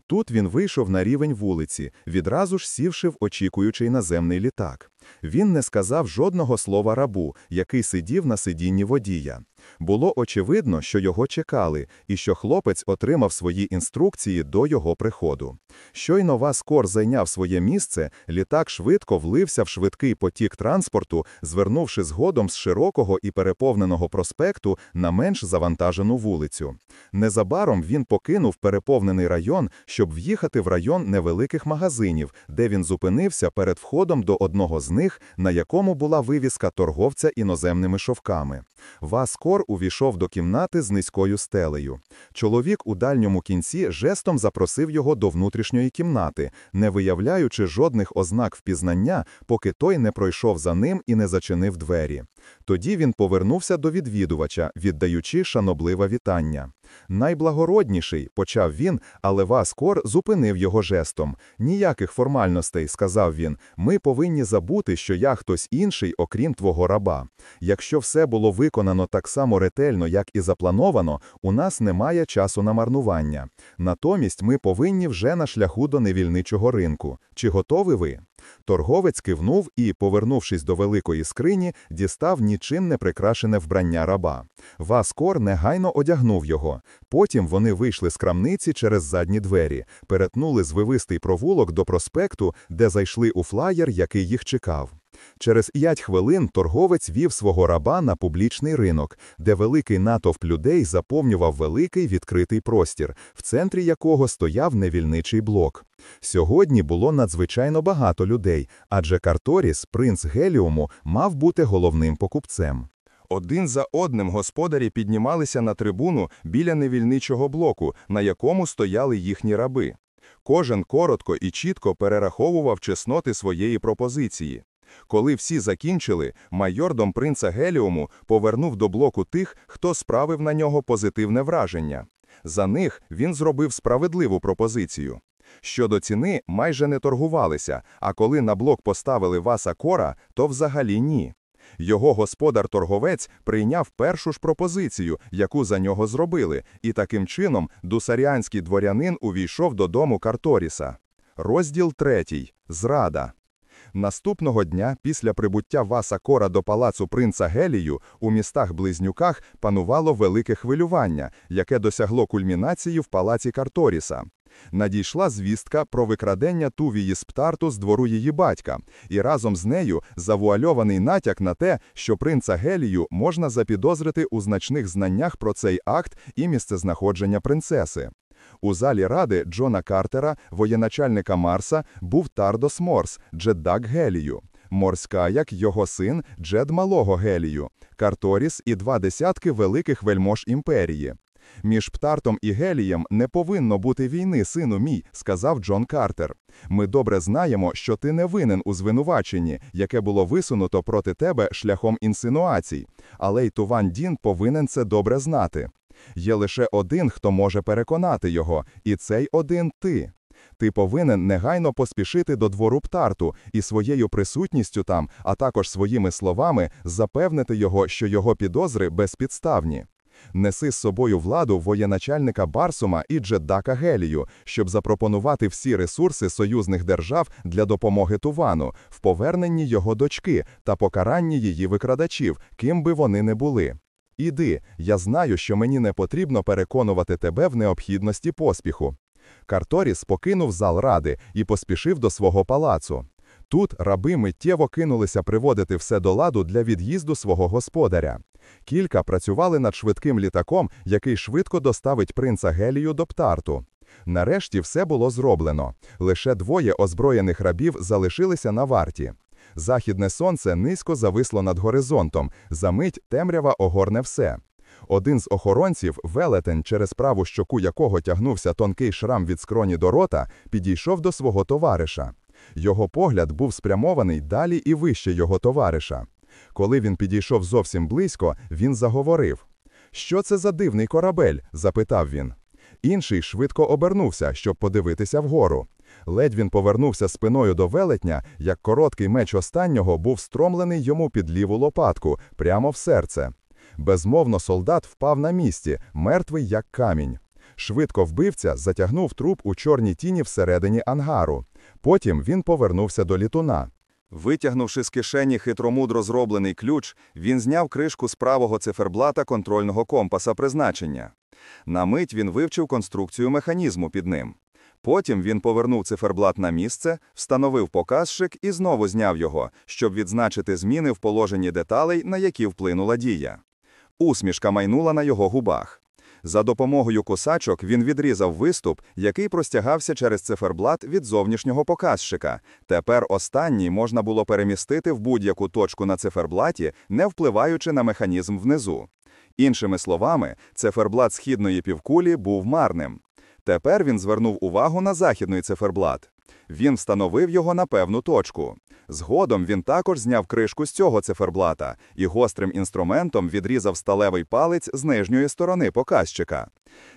Тут він вийшов на рівень вулиці, відразу ж сівши в очікуючий наземний літак. Він не сказав жодного слова рабу, який сидів на сидінні водія. Було очевидно, що його чекали, і що хлопець отримав свої інструкції до його приходу. Щойно Васкор зайняв своє місце, літак швидко влився в швидкий потік транспорту, звернувши згодом з широкого і переповненого проспекту на менш завантажену вулицю. Незабаром він покинув переповнений район, щоб в'їхати в район невеликих магазинів, де він зупинився перед входом до одного з них, на якому була вивіска торговця іноземними шовками. Васкор увійшов до кімнати з низькою стелею. Чоловік у дальньому кінці жестом запросив його до внутрішньої кімнати, не виявляючи жодних ознак впізнання, поки той не пройшов за ним і не зачинив двері. Тоді він повернувся до відвідувача, віддаючи шанобливе вітання. Найблагородніший, почав він, але Васкор зупинив його жестом. Ніяких формальностей, сказав він. Ми повинні забути, що я хтось інший, окрім твого раба. Якщо все було виконано так само ретельно, як і заплановано, у нас немає часу на марнування. Натомість ми повинні вже на шляху до невільничого ринку. Чи готові ви? Торговець кивнув і, повернувшись до великої скрині, дістав нічим не прикрашене вбрання раба. Васкор негайно одягнув його. Потім вони вийшли з крамниці через задні двері, перетнули звивистий провулок до проспекту, де зайшли у флаєр, який їх чекав. Через п'ять хвилин торговець вів свого раба на публічний ринок, де великий натовп людей заповнював великий відкритий простір, в центрі якого стояв невільничий блок. Сьогодні було надзвичайно багато людей, адже Карторіс, принц Геліуму, мав бути головним покупцем. Один за одним господарі піднімалися на трибуну біля невільничого блоку, на якому стояли їхні раби. Кожен коротко і чітко перераховував чесноти своєї пропозиції. Коли всі закінчили, майордом принца Геліуму повернув до блоку тих, хто справив на нього позитивне враження. За них він зробив справедливу пропозицію. Щодо ціни, майже не торгувалися, а коли на блок поставили Васа Кора, то взагалі ні. Його господар-торговець прийняв першу ж пропозицію, яку за нього зробили, і таким чином дусаріанський дворянин увійшов додому Карторіса. Розділ третій. Зрада. Наступного дня, після прибуття Васа Кора до палацу принца Гелію, у містах-близнюках панувало велике хвилювання, яке досягло кульмінації в палаці Карторіса. Надійшла звістка про викрадення Тувії з Птарту з двору її батька, і разом з нею завуальований натяк на те, що принца Гелію можна запідозрити у значних знаннях про цей акт і місцезнаходження принцеси. У залі ради Джона Картера, воєначальника Марса, був Тардос Морс, Джеддак Гелію. Морська, як його син, Джед Малого Гелію, Карторіс і два десятки великих вельмож імперії. Між Птартом і Гелієм не повинно бути війни, сину мій, сказав Джон Картер. Ми добре знаємо, що ти не винен у звинуваченні, яке було висунуто проти тебе шляхом інсинуацій, але й Туван Дін повинен це добре знати. Є лише один, хто може переконати його, і цей один ти. Ти повинен негайно поспішити до двору птарту і своєю присутністю там, а також своїми словами, запевнити його, що його підозри безпідставні. Неси з собою владу воєначальника Барсума і Джеддака Гелію, щоб запропонувати всі ресурси союзних держав для допомоги Тувану в поверненні його дочки та покаранні її викрадачів, ким би вони не були. Іди, я знаю, що мені не потрібно переконувати тебе в необхідності поспіху. Карторіс покинув зал ради і поспішив до свого палацу. Тут раби миттєво кинулися приводити все до ладу для від'їзду свого господаря. Кілька працювали над швидким літаком, який швидко доставить принца Гелію до птарту. Нарешті все було зроблено. Лише двоє озброєних рабів залишилися на варті. Західне сонце низько зависло над горизонтом, замить темрява огорне все. Один з охоронців, велетень, через праву щоку якого тягнувся тонкий шрам від скроні до рота, підійшов до свого товариша. Його погляд був спрямований далі і вище його товариша. Коли він підійшов зовсім близько, він заговорив. Що це за дивний корабель? запитав він. Інший швидко обернувся, щоб подивитися вгору. Ледь він повернувся спиною до велетня, як короткий меч останнього був стромлений йому під ліву лопатку, прямо в серце. Безмовно, солдат впав на місці, мертвий як камінь. Швидко вбивця затягнув труп у чорній тіні всередині ангару. Потім він повернувся до літуна. Витягнувши з кишені хитромудро зроблений ключ, він зняв кришку з правого циферблата контрольного компаса призначення. На мить він вивчив конструкцію механізму під ним. Потім він повернув циферблат на місце, встановив показчик і знову зняв його, щоб відзначити зміни в положенні деталей, на які вплинула дія. Усмішка майнула на його губах. За допомогою косачок він відрізав виступ, який простягався через циферблат від зовнішнього показчика. Тепер останній можна було перемістити в будь-яку точку на циферблаті, не впливаючи на механізм внизу. Іншими словами, циферблат східної півкулі був марним. Тепер він звернув увагу на західний циферблат. Він встановив його на певну точку. Згодом він також зняв кришку з цього циферблата і гострим інструментом відрізав сталевий палець з нижньої сторони показчика.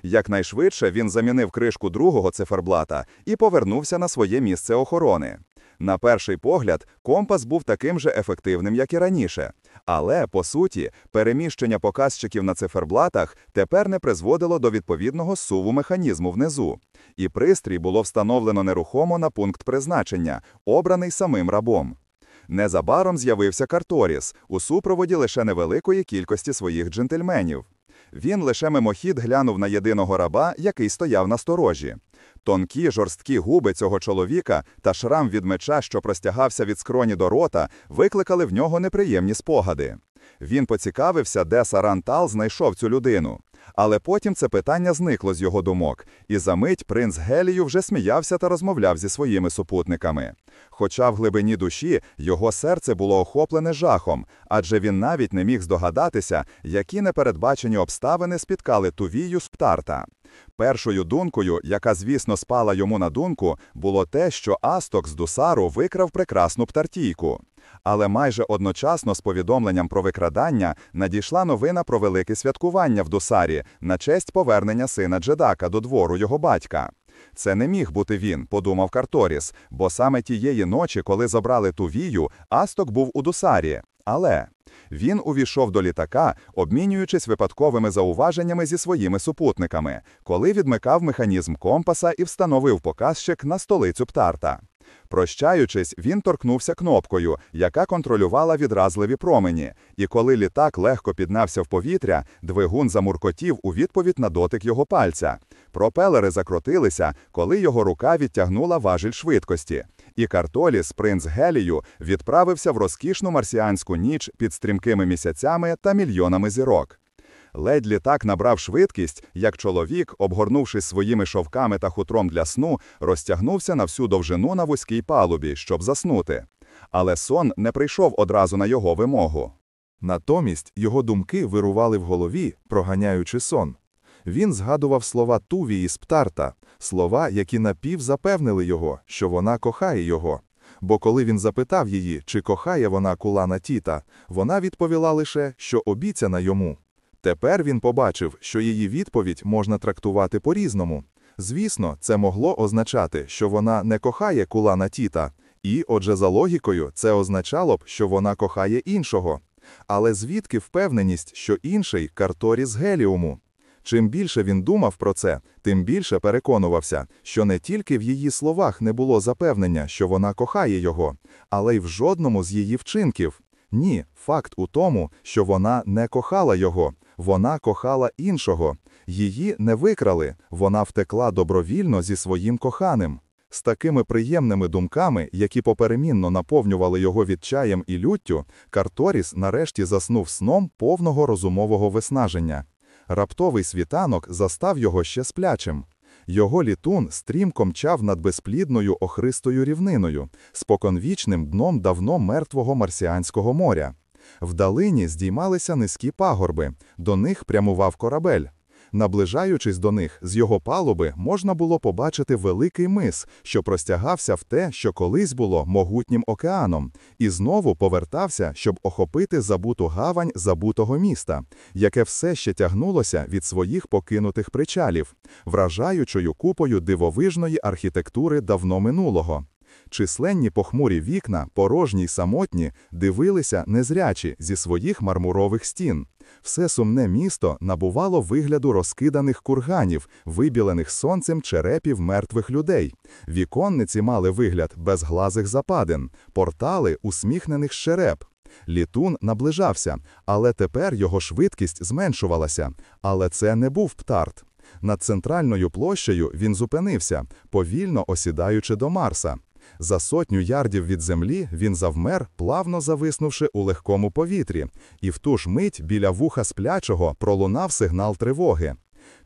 Якнайшвидше він замінив кришку другого циферблата і повернувся на своє місце охорони. На перший погляд, компас був таким же ефективним, як і раніше. Але, по суті, переміщення показчиків на циферблатах тепер не призводило до відповідного суву механізму внизу. І пристрій було встановлено нерухомо на пункт призначення, обраний самим рабом. Незабаром з'явився Карторіс у супроводі лише невеликої кількості своїх джентльменів. Він лише мимохід глянув на єдиного раба, який стояв на сторожі. Тонкі жорсткі губи цього чоловіка та шрам від меча, що простягався від скроні до рота, викликали в нього неприємні спогади. Він поцікавився, де Сарантал знайшов цю людину. Але потім це питання зникло з його думок, і за мить принц Гелію вже сміявся та розмовляв зі своїми супутниками. Хоча в глибині душі його серце було охоплене жахом, адже він навіть не міг здогадатися, які непередбачені обставини спіткали Тувію з Птарта. Першою думкою, яка, звісно, спала йому на думку, було те, що Асток з Дусару викрав прекрасну птартійку. Але майже одночасно з повідомленням про викрадання надійшла новина про велике святкування в Дусарі на честь повернення сина Джедака до двору його батька. Це не міг бути він, подумав Карторіс, бо саме тієї ночі, коли забрали Тувію, Асток був у Дусарі. Але він увійшов до літака, обмінюючись випадковими зауваженнями зі своїми супутниками, коли відмикав механізм компаса і встановив показчик на столицю Птарта. Прощаючись, він торкнувся кнопкою, яка контролювала відразливі промені, і коли літак легко піднався в повітря, двигун замуркотів у відповідь на дотик його пальця. Пропелери закрутилися, коли його рука відтягнула важіль швидкості. І Картоліс, принц Гелію, відправився в розкішну марсіанську ніч під стрімкими місяцями та мільйонами зірок. Ледь літак набрав швидкість, як чоловік, обгорнувшись своїми шовками та хутром для сну, розтягнувся на всю довжину на вузькій палубі, щоб заснути. Але сон не прийшов одразу на його вимогу. Натомість його думки вирували в голові, проганяючи сон. Він згадував слова Тувії з Птарта, слова, які напів запевнили його, що вона кохає його. Бо коли він запитав її, чи кохає вона кулана Тіта, вона відповіла лише, що обіцяна йому. Тепер він побачив, що її відповідь можна трактувати по-різному. Звісно, це могло означати, що вона не кохає кулана Тіта, і, отже, за логікою, це означало б, що вона кохає іншого. Але звідки впевненість, що інший Карторіс Геліуму? Чим більше він думав про це, тим більше переконувався, що не тільки в її словах не було запевнення, що вона кохає його, але й в жодному з її вчинків. Ні, факт у тому, що вона не кохала його, вона кохала іншого. Її не викрали, вона втекла добровільно зі своїм коханим. З такими приємними думками, які поперемінно наповнювали його відчаєм і люттю, Карторіс нарешті заснув сном повного розумового виснаження. Раптовий світанок застав його ще сплячим. Його літун стрімко мчав над безплідною охристою рівниною, споконвічним дном давно мертвого марсіанського моря. Вдалині здіймалися низькі пагорби, до них прямував корабель. Наближаючись до них, з його палуби можна було побачити великий мис, що простягався в те, що колись було могутнім океаном, і знову повертався, щоб охопити забуту гавань забутого міста, яке все ще тягнулося від своїх покинутих причалів, вражаючою купою дивовижної архітектури давно минулого. Численні похмурі вікна, порожні й самотні, дивилися незрячі зі своїх мармурових стін. Все сумне місто набувало вигляду розкиданих курганів, вибілених сонцем черепів мертвих людей. Віконниці мали вигляд безглазих западин, портали усміхнених щереп. Літун наближався, але тепер його швидкість зменшувалася. Але це не був птарт. Над центральною площею він зупинився, повільно осідаючи до Марса. За сотню ярдів від землі він завмер, плавно зависнувши у легкому повітрі, і в ту ж мить біля вуха сплячого пролунав сигнал тривоги.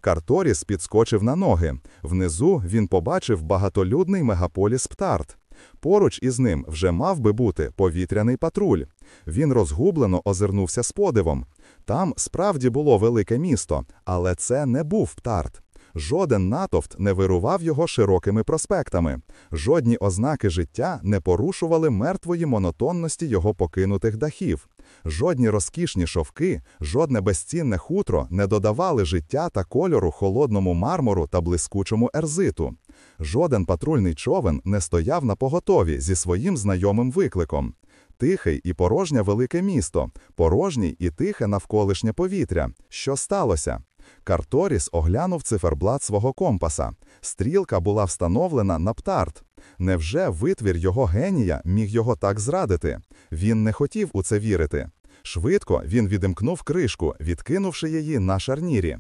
Карторіс підскочив на ноги. Внизу він побачив багатолюдний мегаполіс Птарт. Поруч із ним вже мав би бути повітряний патруль. Він розгублено озирнувся з подивом. Там справді було велике місто, але це не був Птарт. Жоден натовп не вирував його широкими проспектами, жодні ознаки життя не порушували мертвої монотонності його покинутих дахів, жодні розкішні шовки, жодне безцінне хутро не додавали життя та кольору холодному мармуру та блискучому ерзиту. Жоден патрульний човен не стояв на поготові зі своїм знайомим викликом. Тихе і порожнє велике місто, порожній і тихе навколишнє повітря. Що сталося? Карторіс оглянув циферблат свого компаса. Стрілка була встановлена на птарт. Невже витвір його генія міг його так зрадити? Він не хотів у це вірити. Швидко він відімкнув кришку, відкинувши її на шарнірі.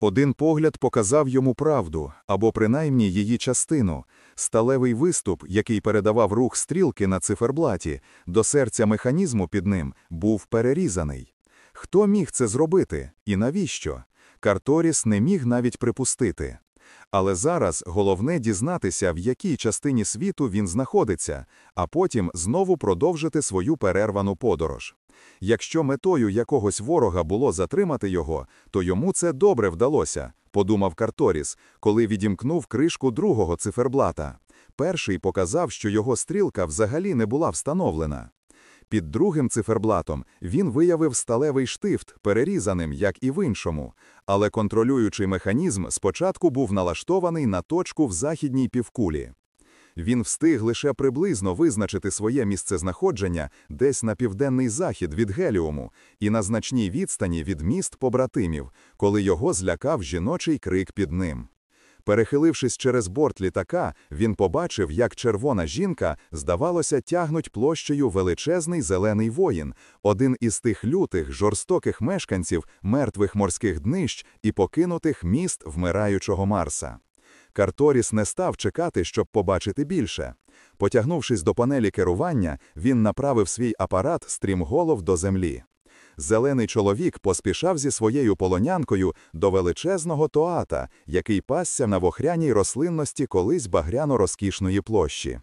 Один погляд показав йому правду, або принаймні її частину. Сталевий виступ, який передавав рух стрілки на циферблаті, до серця механізму під ним, був перерізаний. Хто міг це зробити і навіщо? Карторіс не міг навіть припустити. Але зараз головне дізнатися, в якій частині світу він знаходиться, а потім знову продовжити свою перервану подорож. Якщо метою якогось ворога було затримати його, то йому це добре вдалося, подумав Карторіс, коли відімкнув кришку другого циферблата. Перший показав, що його стрілка взагалі не була встановлена. Під другим циферблатом він виявив сталевий штифт, перерізаним, як і в іншому, але контролюючий механізм спочатку був налаштований на точку в західній півкулі. Він встиг лише приблизно визначити своє місцезнаходження десь на південний захід від Геліуму і на значній відстані від міст побратимів, коли його злякав жіночий крик під ним. Перехилившись через борт літака, він побачив, як червона жінка, здавалося, тягнуть площею величезний зелений воїн, один із тих лютих, жорстоких мешканців мертвих морських днищ і покинутих міст вмираючого Марса. Карторіс не став чекати, щоб побачити більше. Потягнувшись до панелі керування, він направив свій апарат стрімголов до землі. Зелений чоловік поспішав зі своєю полонянкою до величезного тоата, який пасся на вохряній рослинності колись багряно-розкішної площі.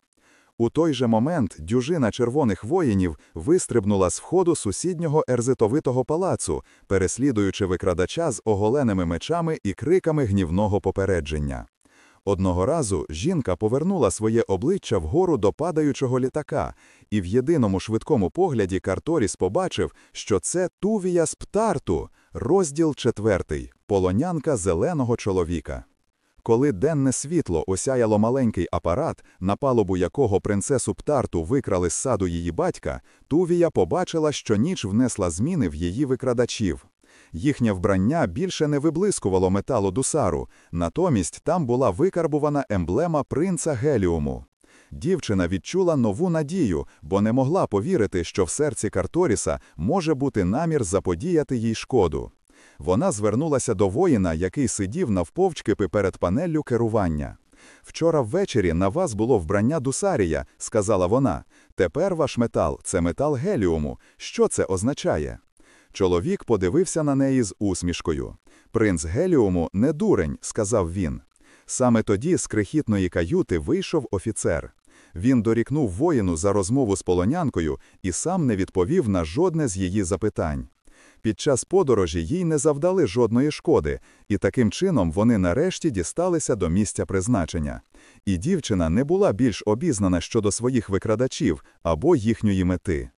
У той же момент дюжина червоних воїнів вистрибнула з входу сусіднього ерзитовитого палацу, переслідуючи викрадача з оголеними мечами і криками гнівного попередження. Одного разу жінка повернула своє обличчя вгору до падаючого літака, і в єдиному швидкому погляді Карторіс побачив, що це Тувія з Птарту, розділ четвертий, полонянка зеленого чоловіка. Коли денне світло осяяло маленький апарат, на палубу якого принцесу Птарту викрали з саду її батька, Тувія побачила, що ніч внесла зміни в її викрадачів. Їхнє вбрання більше не виблискувало металу дусару, натомість там була викарбувана емблема принца Геліуму. Дівчина відчула нову надію, бо не могла повірити, що в серці Карторіса може бути намір заподіяти їй шкоду. Вона звернулася до воїна, який сидів навповчки перед панеллю керування. Вчора ввечері на вас було вбрання дусарія, сказала вона. Тепер ваш метал це метал геліуму. Що це означає? Чоловік подивився на неї з усмішкою. Принц Геліуму не дурень, сказав він. Саме тоді з крихітної каюти вийшов офіцер. Він дорікнув воїну за розмову з полонянкою і сам не відповів на жодне з її запитань. Під час подорожі їй не завдали жодної шкоди, і таким чином вони нарешті дісталися до місця призначення. І дівчина не була більш обізнана щодо своїх викрадачів або їхньої мети.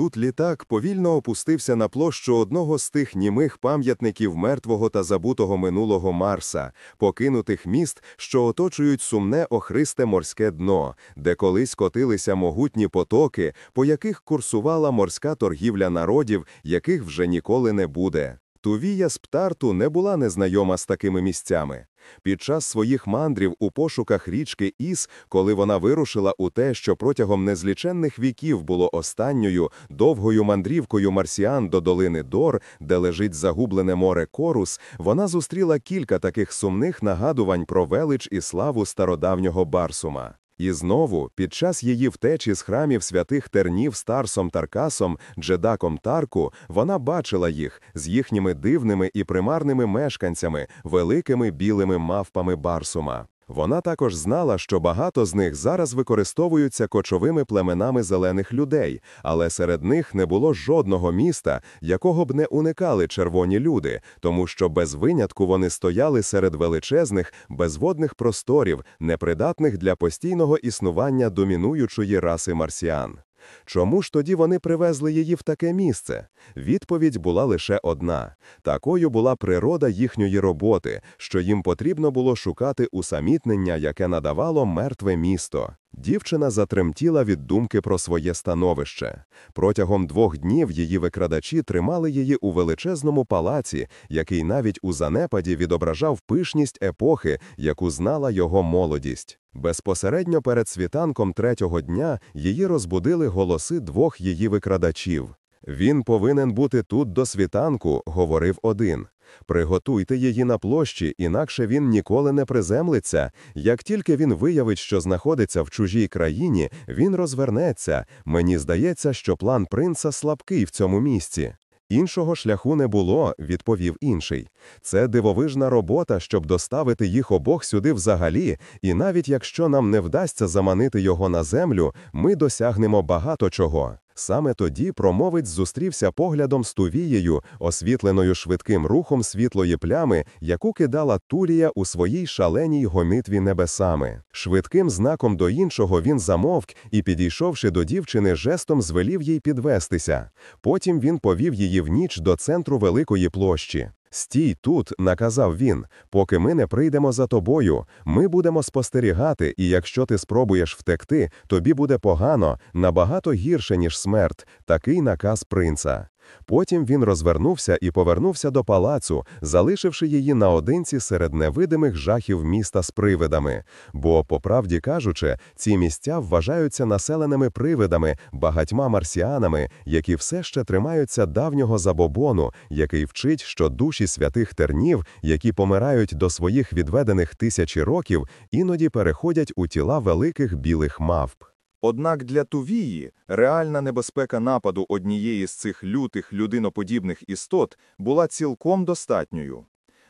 Тут літак повільно опустився на площу одного з тих німих пам'ятників мертвого та забутого минулого Марса, покинутих міст, що оточують сумне охристе морське дно, де колись котилися могутні потоки, по яких курсувала морська торгівля народів, яких вже ніколи не буде. Тувія з Птарту не була незнайома з такими місцями. Під час своїх мандрів у пошуках річки Іс, коли вона вирушила у те, що протягом незліченних віків було останньою довгою мандрівкою марсіан до долини Дор, де лежить загублене море Корус, вона зустріла кілька таких сумних нагадувань про велич і славу стародавнього Барсума. І знову, під час її втечі з храмів святих тернів Старсом Таркасом, Джедаком Тарку, вона бачила їх з їхніми дивними і примарними мешканцями, великими білими мавпами Барсума. Вона також знала, що багато з них зараз використовуються кочовими племенами зелених людей, але серед них не було жодного міста, якого б не уникали червоні люди, тому що без винятку вони стояли серед величезних, безводних просторів, непридатних для постійного існування домінуючої раси марсіан. Чому ж тоді вони привезли її в таке місце? Відповідь була лише одна: такою була природа їхньої роботи, що їм потрібно було шукати усамітнення, яке надавало мертве місто. Дівчина затремтіла від думки про своє становище. Протягом двох днів її викрадачі тримали її у величезному палаці, який навіть у занепаді відображав пишність епохи, яку знала його молодість. Безпосередньо перед світанком третього дня її розбудили голоси двох її викрадачів. Він повинен бути тут до світанку, говорив один. Приготуйте її на площі, інакше він ніколи не приземлиться. Як тільки він виявить, що знаходиться в чужій країні, він розвернеться. Мені здається, що план принца слабкий в цьому місці. Іншого шляху не було, відповів інший. Це дивовижна робота, щоб доставити їх обох сюди взагалі, і навіть якщо нам не вдасться заманити його на землю, ми досягнемо багато чого. Саме тоді промовець зустрівся поглядом з Тувією, освітленою швидким рухом світлої плями, яку кидала Турія у своїй шаленій гомитві небесами. Швидким знаком до іншого він замовк і, підійшовши до дівчини, жестом звелів їй підвестися. Потім він повів її в ніч до центру великої площі. Стій тут, наказав він, поки ми не прийдемо за тобою. Ми будемо спостерігати, і якщо ти спробуєш втекти, тобі буде погано, набагато гірше, ніж смерть, такий наказ принца. Потім він розвернувся і повернувся до палацу, залишивши її наодинці серед невидимих жахів міста з привидами. Бо, по правді кажучи, ці місця вважаються населеними привидами, багатьма марсіанами, які все ще тримаються давнього забобону, який вчить, що душі святих тернів, які помирають до своїх відведених тисячі років, іноді переходять у тіла великих білих мавп. Однак для Тувії реальна небезпека нападу однієї з цих лютих людиноподібних істот була цілком достатньою.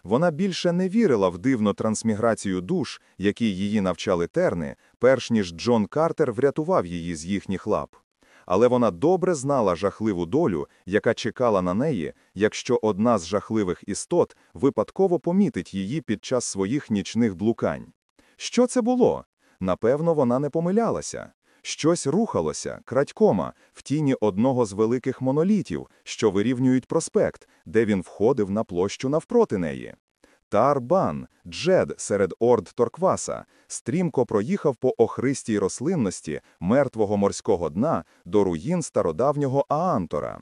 Вона більше не вірила в дивну трансміграцію душ, які її навчали терни, перш ніж Джон Картер врятував її з їхніх лап. Але вона добре знала жахливу долю, яка чекала на неї, якщо одна з жахливих істот випадково помітить її під час своїх нічних блукань. Що це було? Напевно, вона не помилялася. Щось рухалося, крадькома, в тіні одного з великих монолітів, що вирівнюють проспект, де він входив на площу навпроти неї. Тарбан, Джед серед орд Торкваса, стрімко проїхав по охристій рослинності мертвого морського дна до руїн стародавнього Аантора.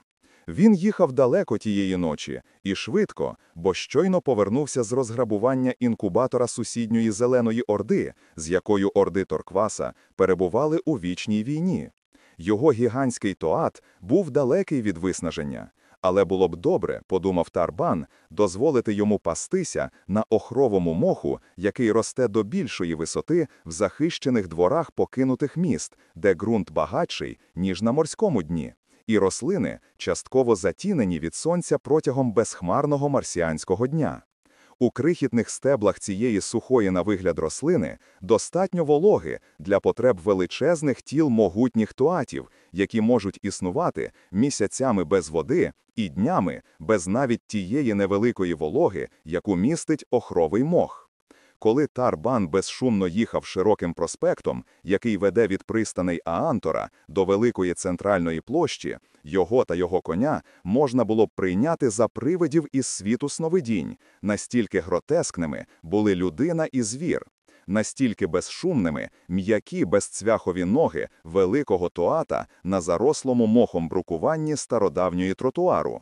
Він їхав далеко тієї ночі і швидко, бо щойно повернувся з розграбування інкубатора сусідньої Зеленої Орди, з якою Орди Торкваса перебували у вічній війні. Його гігантський тоат був далекий від виснаження, але було б добре, подумав Тарбан, дозволити йому пастися на охровому моху, який росте до більшої висоти в захищених дворах покинутих міст, де ґрунт багатший, ніж на морському дні і рослини частково затінені від сонця протягом безхмарного марсіанського дня. У крихітних стеблах цієї сухої на вигляд рослини достатньо вологи для потреб величезних тіл могутніх туатів, які можуть існувати місяцями без води і днями без навіть тієї невеликої вологи, яку містить охровий мох. Коли Тарбан безшумно їхав широким проспектом, який веде від пристаней Аантора до великої центральної площі, його та його коня можна було б прийняти за привидів із світу сновидінь, настільки гротескними були людина і звір, настільки безшумними м'які безцвяхові ноги великого тоата на зарослому мохом брукуванні стародавньої тротуару.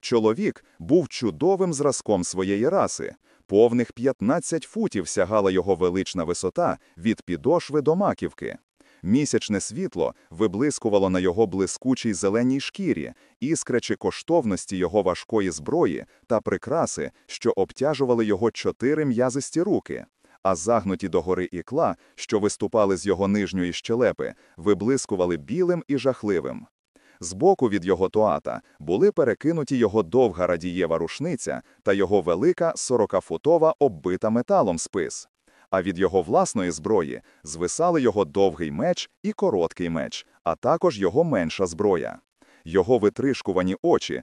Чоловік був чудовим зразком своєї раси. Повних 15 футів сягала його велична висота від підошви до маківки. Місячне світло виблискувало на його блискучій зеленій шкірі, іскрячи коштовності його важкої зброї та прикраси, що обтяжували його чотири м'язисті руки, а загнуті догори ікла, що виступали з його нижньої щелепи, виблискували білим і жахливим. Збоку від його тоата були перекинуті його довга радієва рушниця та його велика сорокафутова оббита металом спис. А від його власної зброї звисали його довгий меч і короткий меч, а також його менша зброя. Його витришкувані очі